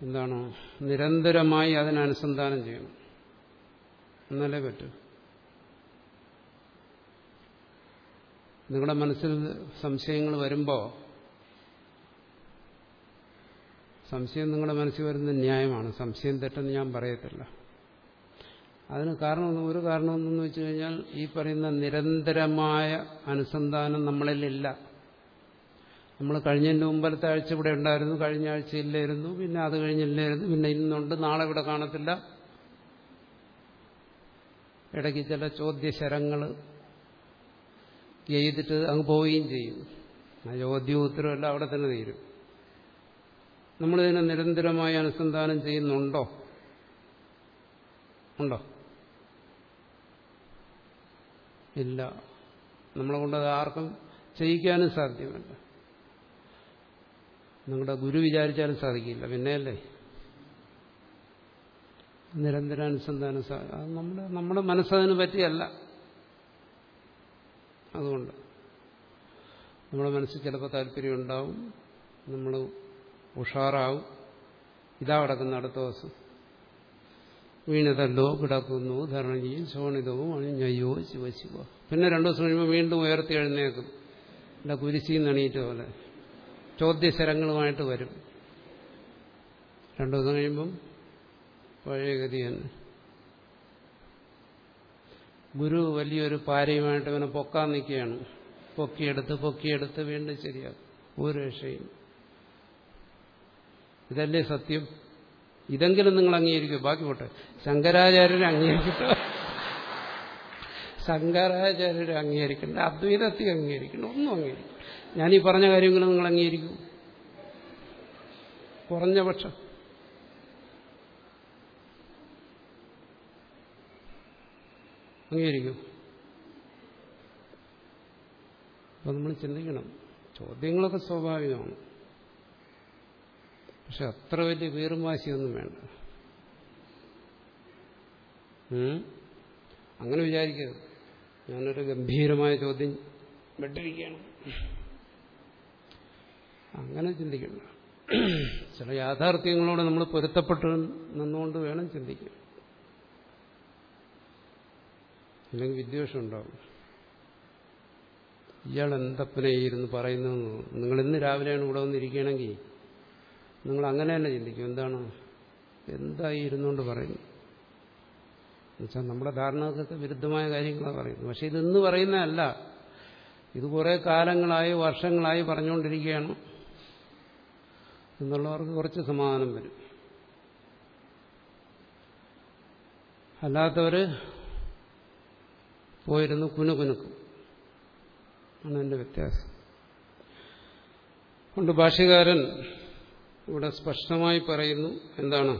Speaker 1: എന്താണ് നിരന്തരമായി അതിനനുസന്ധാനം ചെയ്യണം. എന്നാലേ പറ്റൂ. നിങ്ങളുടെ മനസ്സിൽ സംശയങ്ങൾ വരുമ്പോൾ സംശയം നിങ്ങളുടെ മനസ്സിൽ വരുന്ന ന്യായമാണ്. സംശയം തെറ്റെന്ന് ഞാൻ പറയത്തില്ല. അതിന് കാരണം ഒരു കാരണം എന്തെന്ന് വെച്ച് കഴിഞ്ഞാൽ ഈ പറയുന്ന നിരന്തരമായ അനുസന്ധാനം നമ്മളിലില്ല നമ്മൾ കഴിഞ്ഞതിന്റെ മുമ്പലത്തെ ആഴ്ച ഇവിടെ ഉണ്ടായിരുന്നു കഴിഞ്ഞ ആഴ്ച ഇല്ലായിരുന്നു പിന്നെ അത് കഴിഞ്ഞില്ലായിരുന്നു പിന്നെ ഇന്നുണ്ട് നാളെ ഇവിടെ കാണത്തില്ല. ഇടയ്ക്ക് ചില ചോദ്യശരങ്ങൾ ചെയ്തിട്ട് അങ്ങ് പോവുകയും ചെയ്യും. ഉത്തരവെല്ലാം അവിടെ തന്നെ തീരും. നമ്മളിതിനെ നിരന്തരമായി അനുസന്ധാനം ചെയ്യുന്നുണ്ടോ? ഉണ്ടോ? ഇല്ല. നമ്മളെ കൊണ്ടത് ആർക്കും ചെയ്യിക്കാനും സാധ്യമല്ല. നിങ്ങളുടെ ഗുരു വിചാരിച്ചാലും സാധിക്കില്ല. പിന്നെയല്ലേ? നിരന്തരാനുസന്ധാനം അത് നമ്മുടെ നമ്മുടെ മനസ്സതിന് പറ്റിയല്ല. അതുകൊണ്ട്. നമ്മുടെ മനസ്സിൽ ചിലപ്പോൾ താല്പര്യം ഉണ്ടാവും നമ്മൾ ഉഷാറാവും. ഇതാ കിടക്കുന്ന അടുത്ത ദിവസം. വീണതല്ലോ കിടക്കുന്നു ധരണിയും ശോണിതവും അണിഞ്ഞയ്യോ ശിവ ശിവ പിന്നെ രണ്ടു ദിവസം കഴിയുമ്പോൾ വീണ്ടും ഉയർത്തി എഴുന്നേക്കും എന്റെ കുരിശിന്ന് എണീറ്റ പോലെ. ചോദ്യശരങ്ങളുമായിട്ട് വരും. രണ്ടു ദിവസം കഴിയുമ്പം പഴയ ഗതി തന്നെ. ഗുരു വലിയൊരു പാരയുമായിട്ട് ഇവനെ പൊക്കാൻ നിൽക്കുകയാണ്. പൊക്കിയെടുത്ത് പൊക്കിയെടുത്ത് വീണ്ടും ശരിയാക്കും. ഒരു രക്ഷയും ഇതല്ലേ സത്യം? ഇതെങ്കിലും നിങ്ങൾ അംഗീകരിക്കും. ബാക്കി പോട്ടെ. ശങ്കരാചാര്യരെ അംഗീകരിക്കട്ടെ? ശങ്കരാചാര്യരെ അംഗീകരിക്കണ്ട. അദ്വൈതത്തെ അംഗീകരിക്കണം ഒന്നും അംഗീകരിക്കും ഞാനീ പറഞ്ഞ കാര്യങ്ങൾ നിങ്ങൾ അംഗീകരിക്കും. കുറഞ്ഞ പക്ഷം. അംഗീകരിക്കും. അപ്പം നമ്മൾ ചിന്തിക്കണം. ചോദ്യങ്ങളൊക്കെ സ്വാഭാവികമാണ്. പക്ഷെ അത്ര വലിയ വീറുമാശിയൊന്നും വേണ്ട. അങ്ങനെ വിചാരിക്കരുത്. ഞാനൊരു ഗംഭീരമായ ചോദ്യം വിട്ടിരിക്കുകയാണ്. അങ്ങനെ ചിന്തിക്കണ്ട ചില യാഥാർത്ഥ്യങ്ങളോട് നമ്മൾ പൊരുത്തപ്പെട്ട് നിന്നുകൊണ്ട് വേണം ചിന്തിക്കാൻ. അല്ലെങ്കിൽ വിദ്വേഷം ഉണ്ടാവും ഇയാൾ എന്തപ്പനായിരുന്നു പറയുന്നതെന്ന് നിങ്ങൾ ഇന്ന് രാവിലെയാണ് ഇവിടെ വന്നിരിക്കുകയാണെങ്കിൽ നിങ്ങൾ അങ്ങനെ തന്നെ ചിന്തിക്കും. എന്താണ്? എന്തായി ഇരുന്നുകൊണ്ട് പറയുന്നു? എന്നുവെച്ചാൽ നമ്മുടെ ധാരണകൾക്ക് വിരുദ്ധമായ കാര്യങ്ങളാണ് പറയുന്നത്. പക്ഷെ ഇതെന്ന് പറയുന്നതല്ല. ഇത് കുറേ കാലങ്ങളായി വർഷങ്ങളായി പറഞ്ഞുകൊണ്ടിരിക്കുകയാണ്. എന്നുള്ളവർക്ക് കുറച്ച് സമാധാനം വരും. അല്ലാത്തവർ പോയിരുന്നു കുനുകുനുക്കും ആണ് എന്റെ വ്യത്യാസം. കൊണ്ട് ഭാഷ്യകാരൻ ഇവിടെ സ്പഷ്ടമായി പറയുന്നു. എന്താണ്?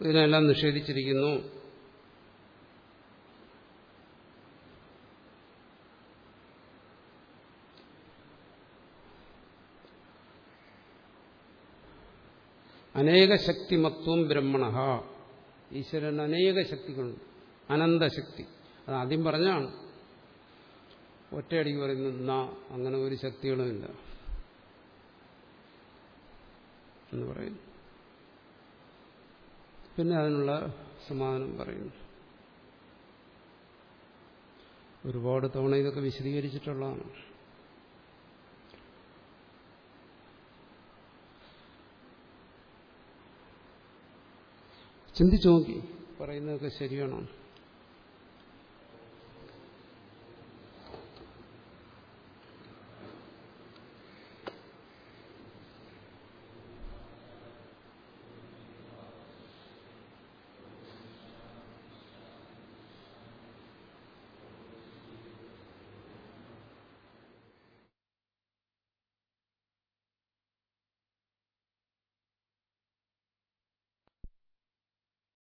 Speaker 1: ഇതിനെല്ലാം നിഷേധിച്ചിരിക്കുന്നു. അനേക ശക്തിമത്വം ബ്രഹ്മണ ഈശ്വരൻ അനേക ശക്തികളുണ്ട് അനന്തശക്തി. അത് ആദ്യം പറഞ്ഞാണ് ഒറ്റയടിക്ക് പറയുന്നു നാ അങ്ങനെ ഒരു ശക്തികളുമില്ല എന്ന് പറയുന്നു. പിന്നെ അതിനുള്ള സമാധാനം പറയുന്നു. ഒരുപാട് തവണ ഇതൊക്കെ വിശദീകരിച്ചിട്ടുള്ളതാണ്. ചിന്തിച്ചു നോക്കി പറയുന്നതൊക്കെ ശരിയാണോ?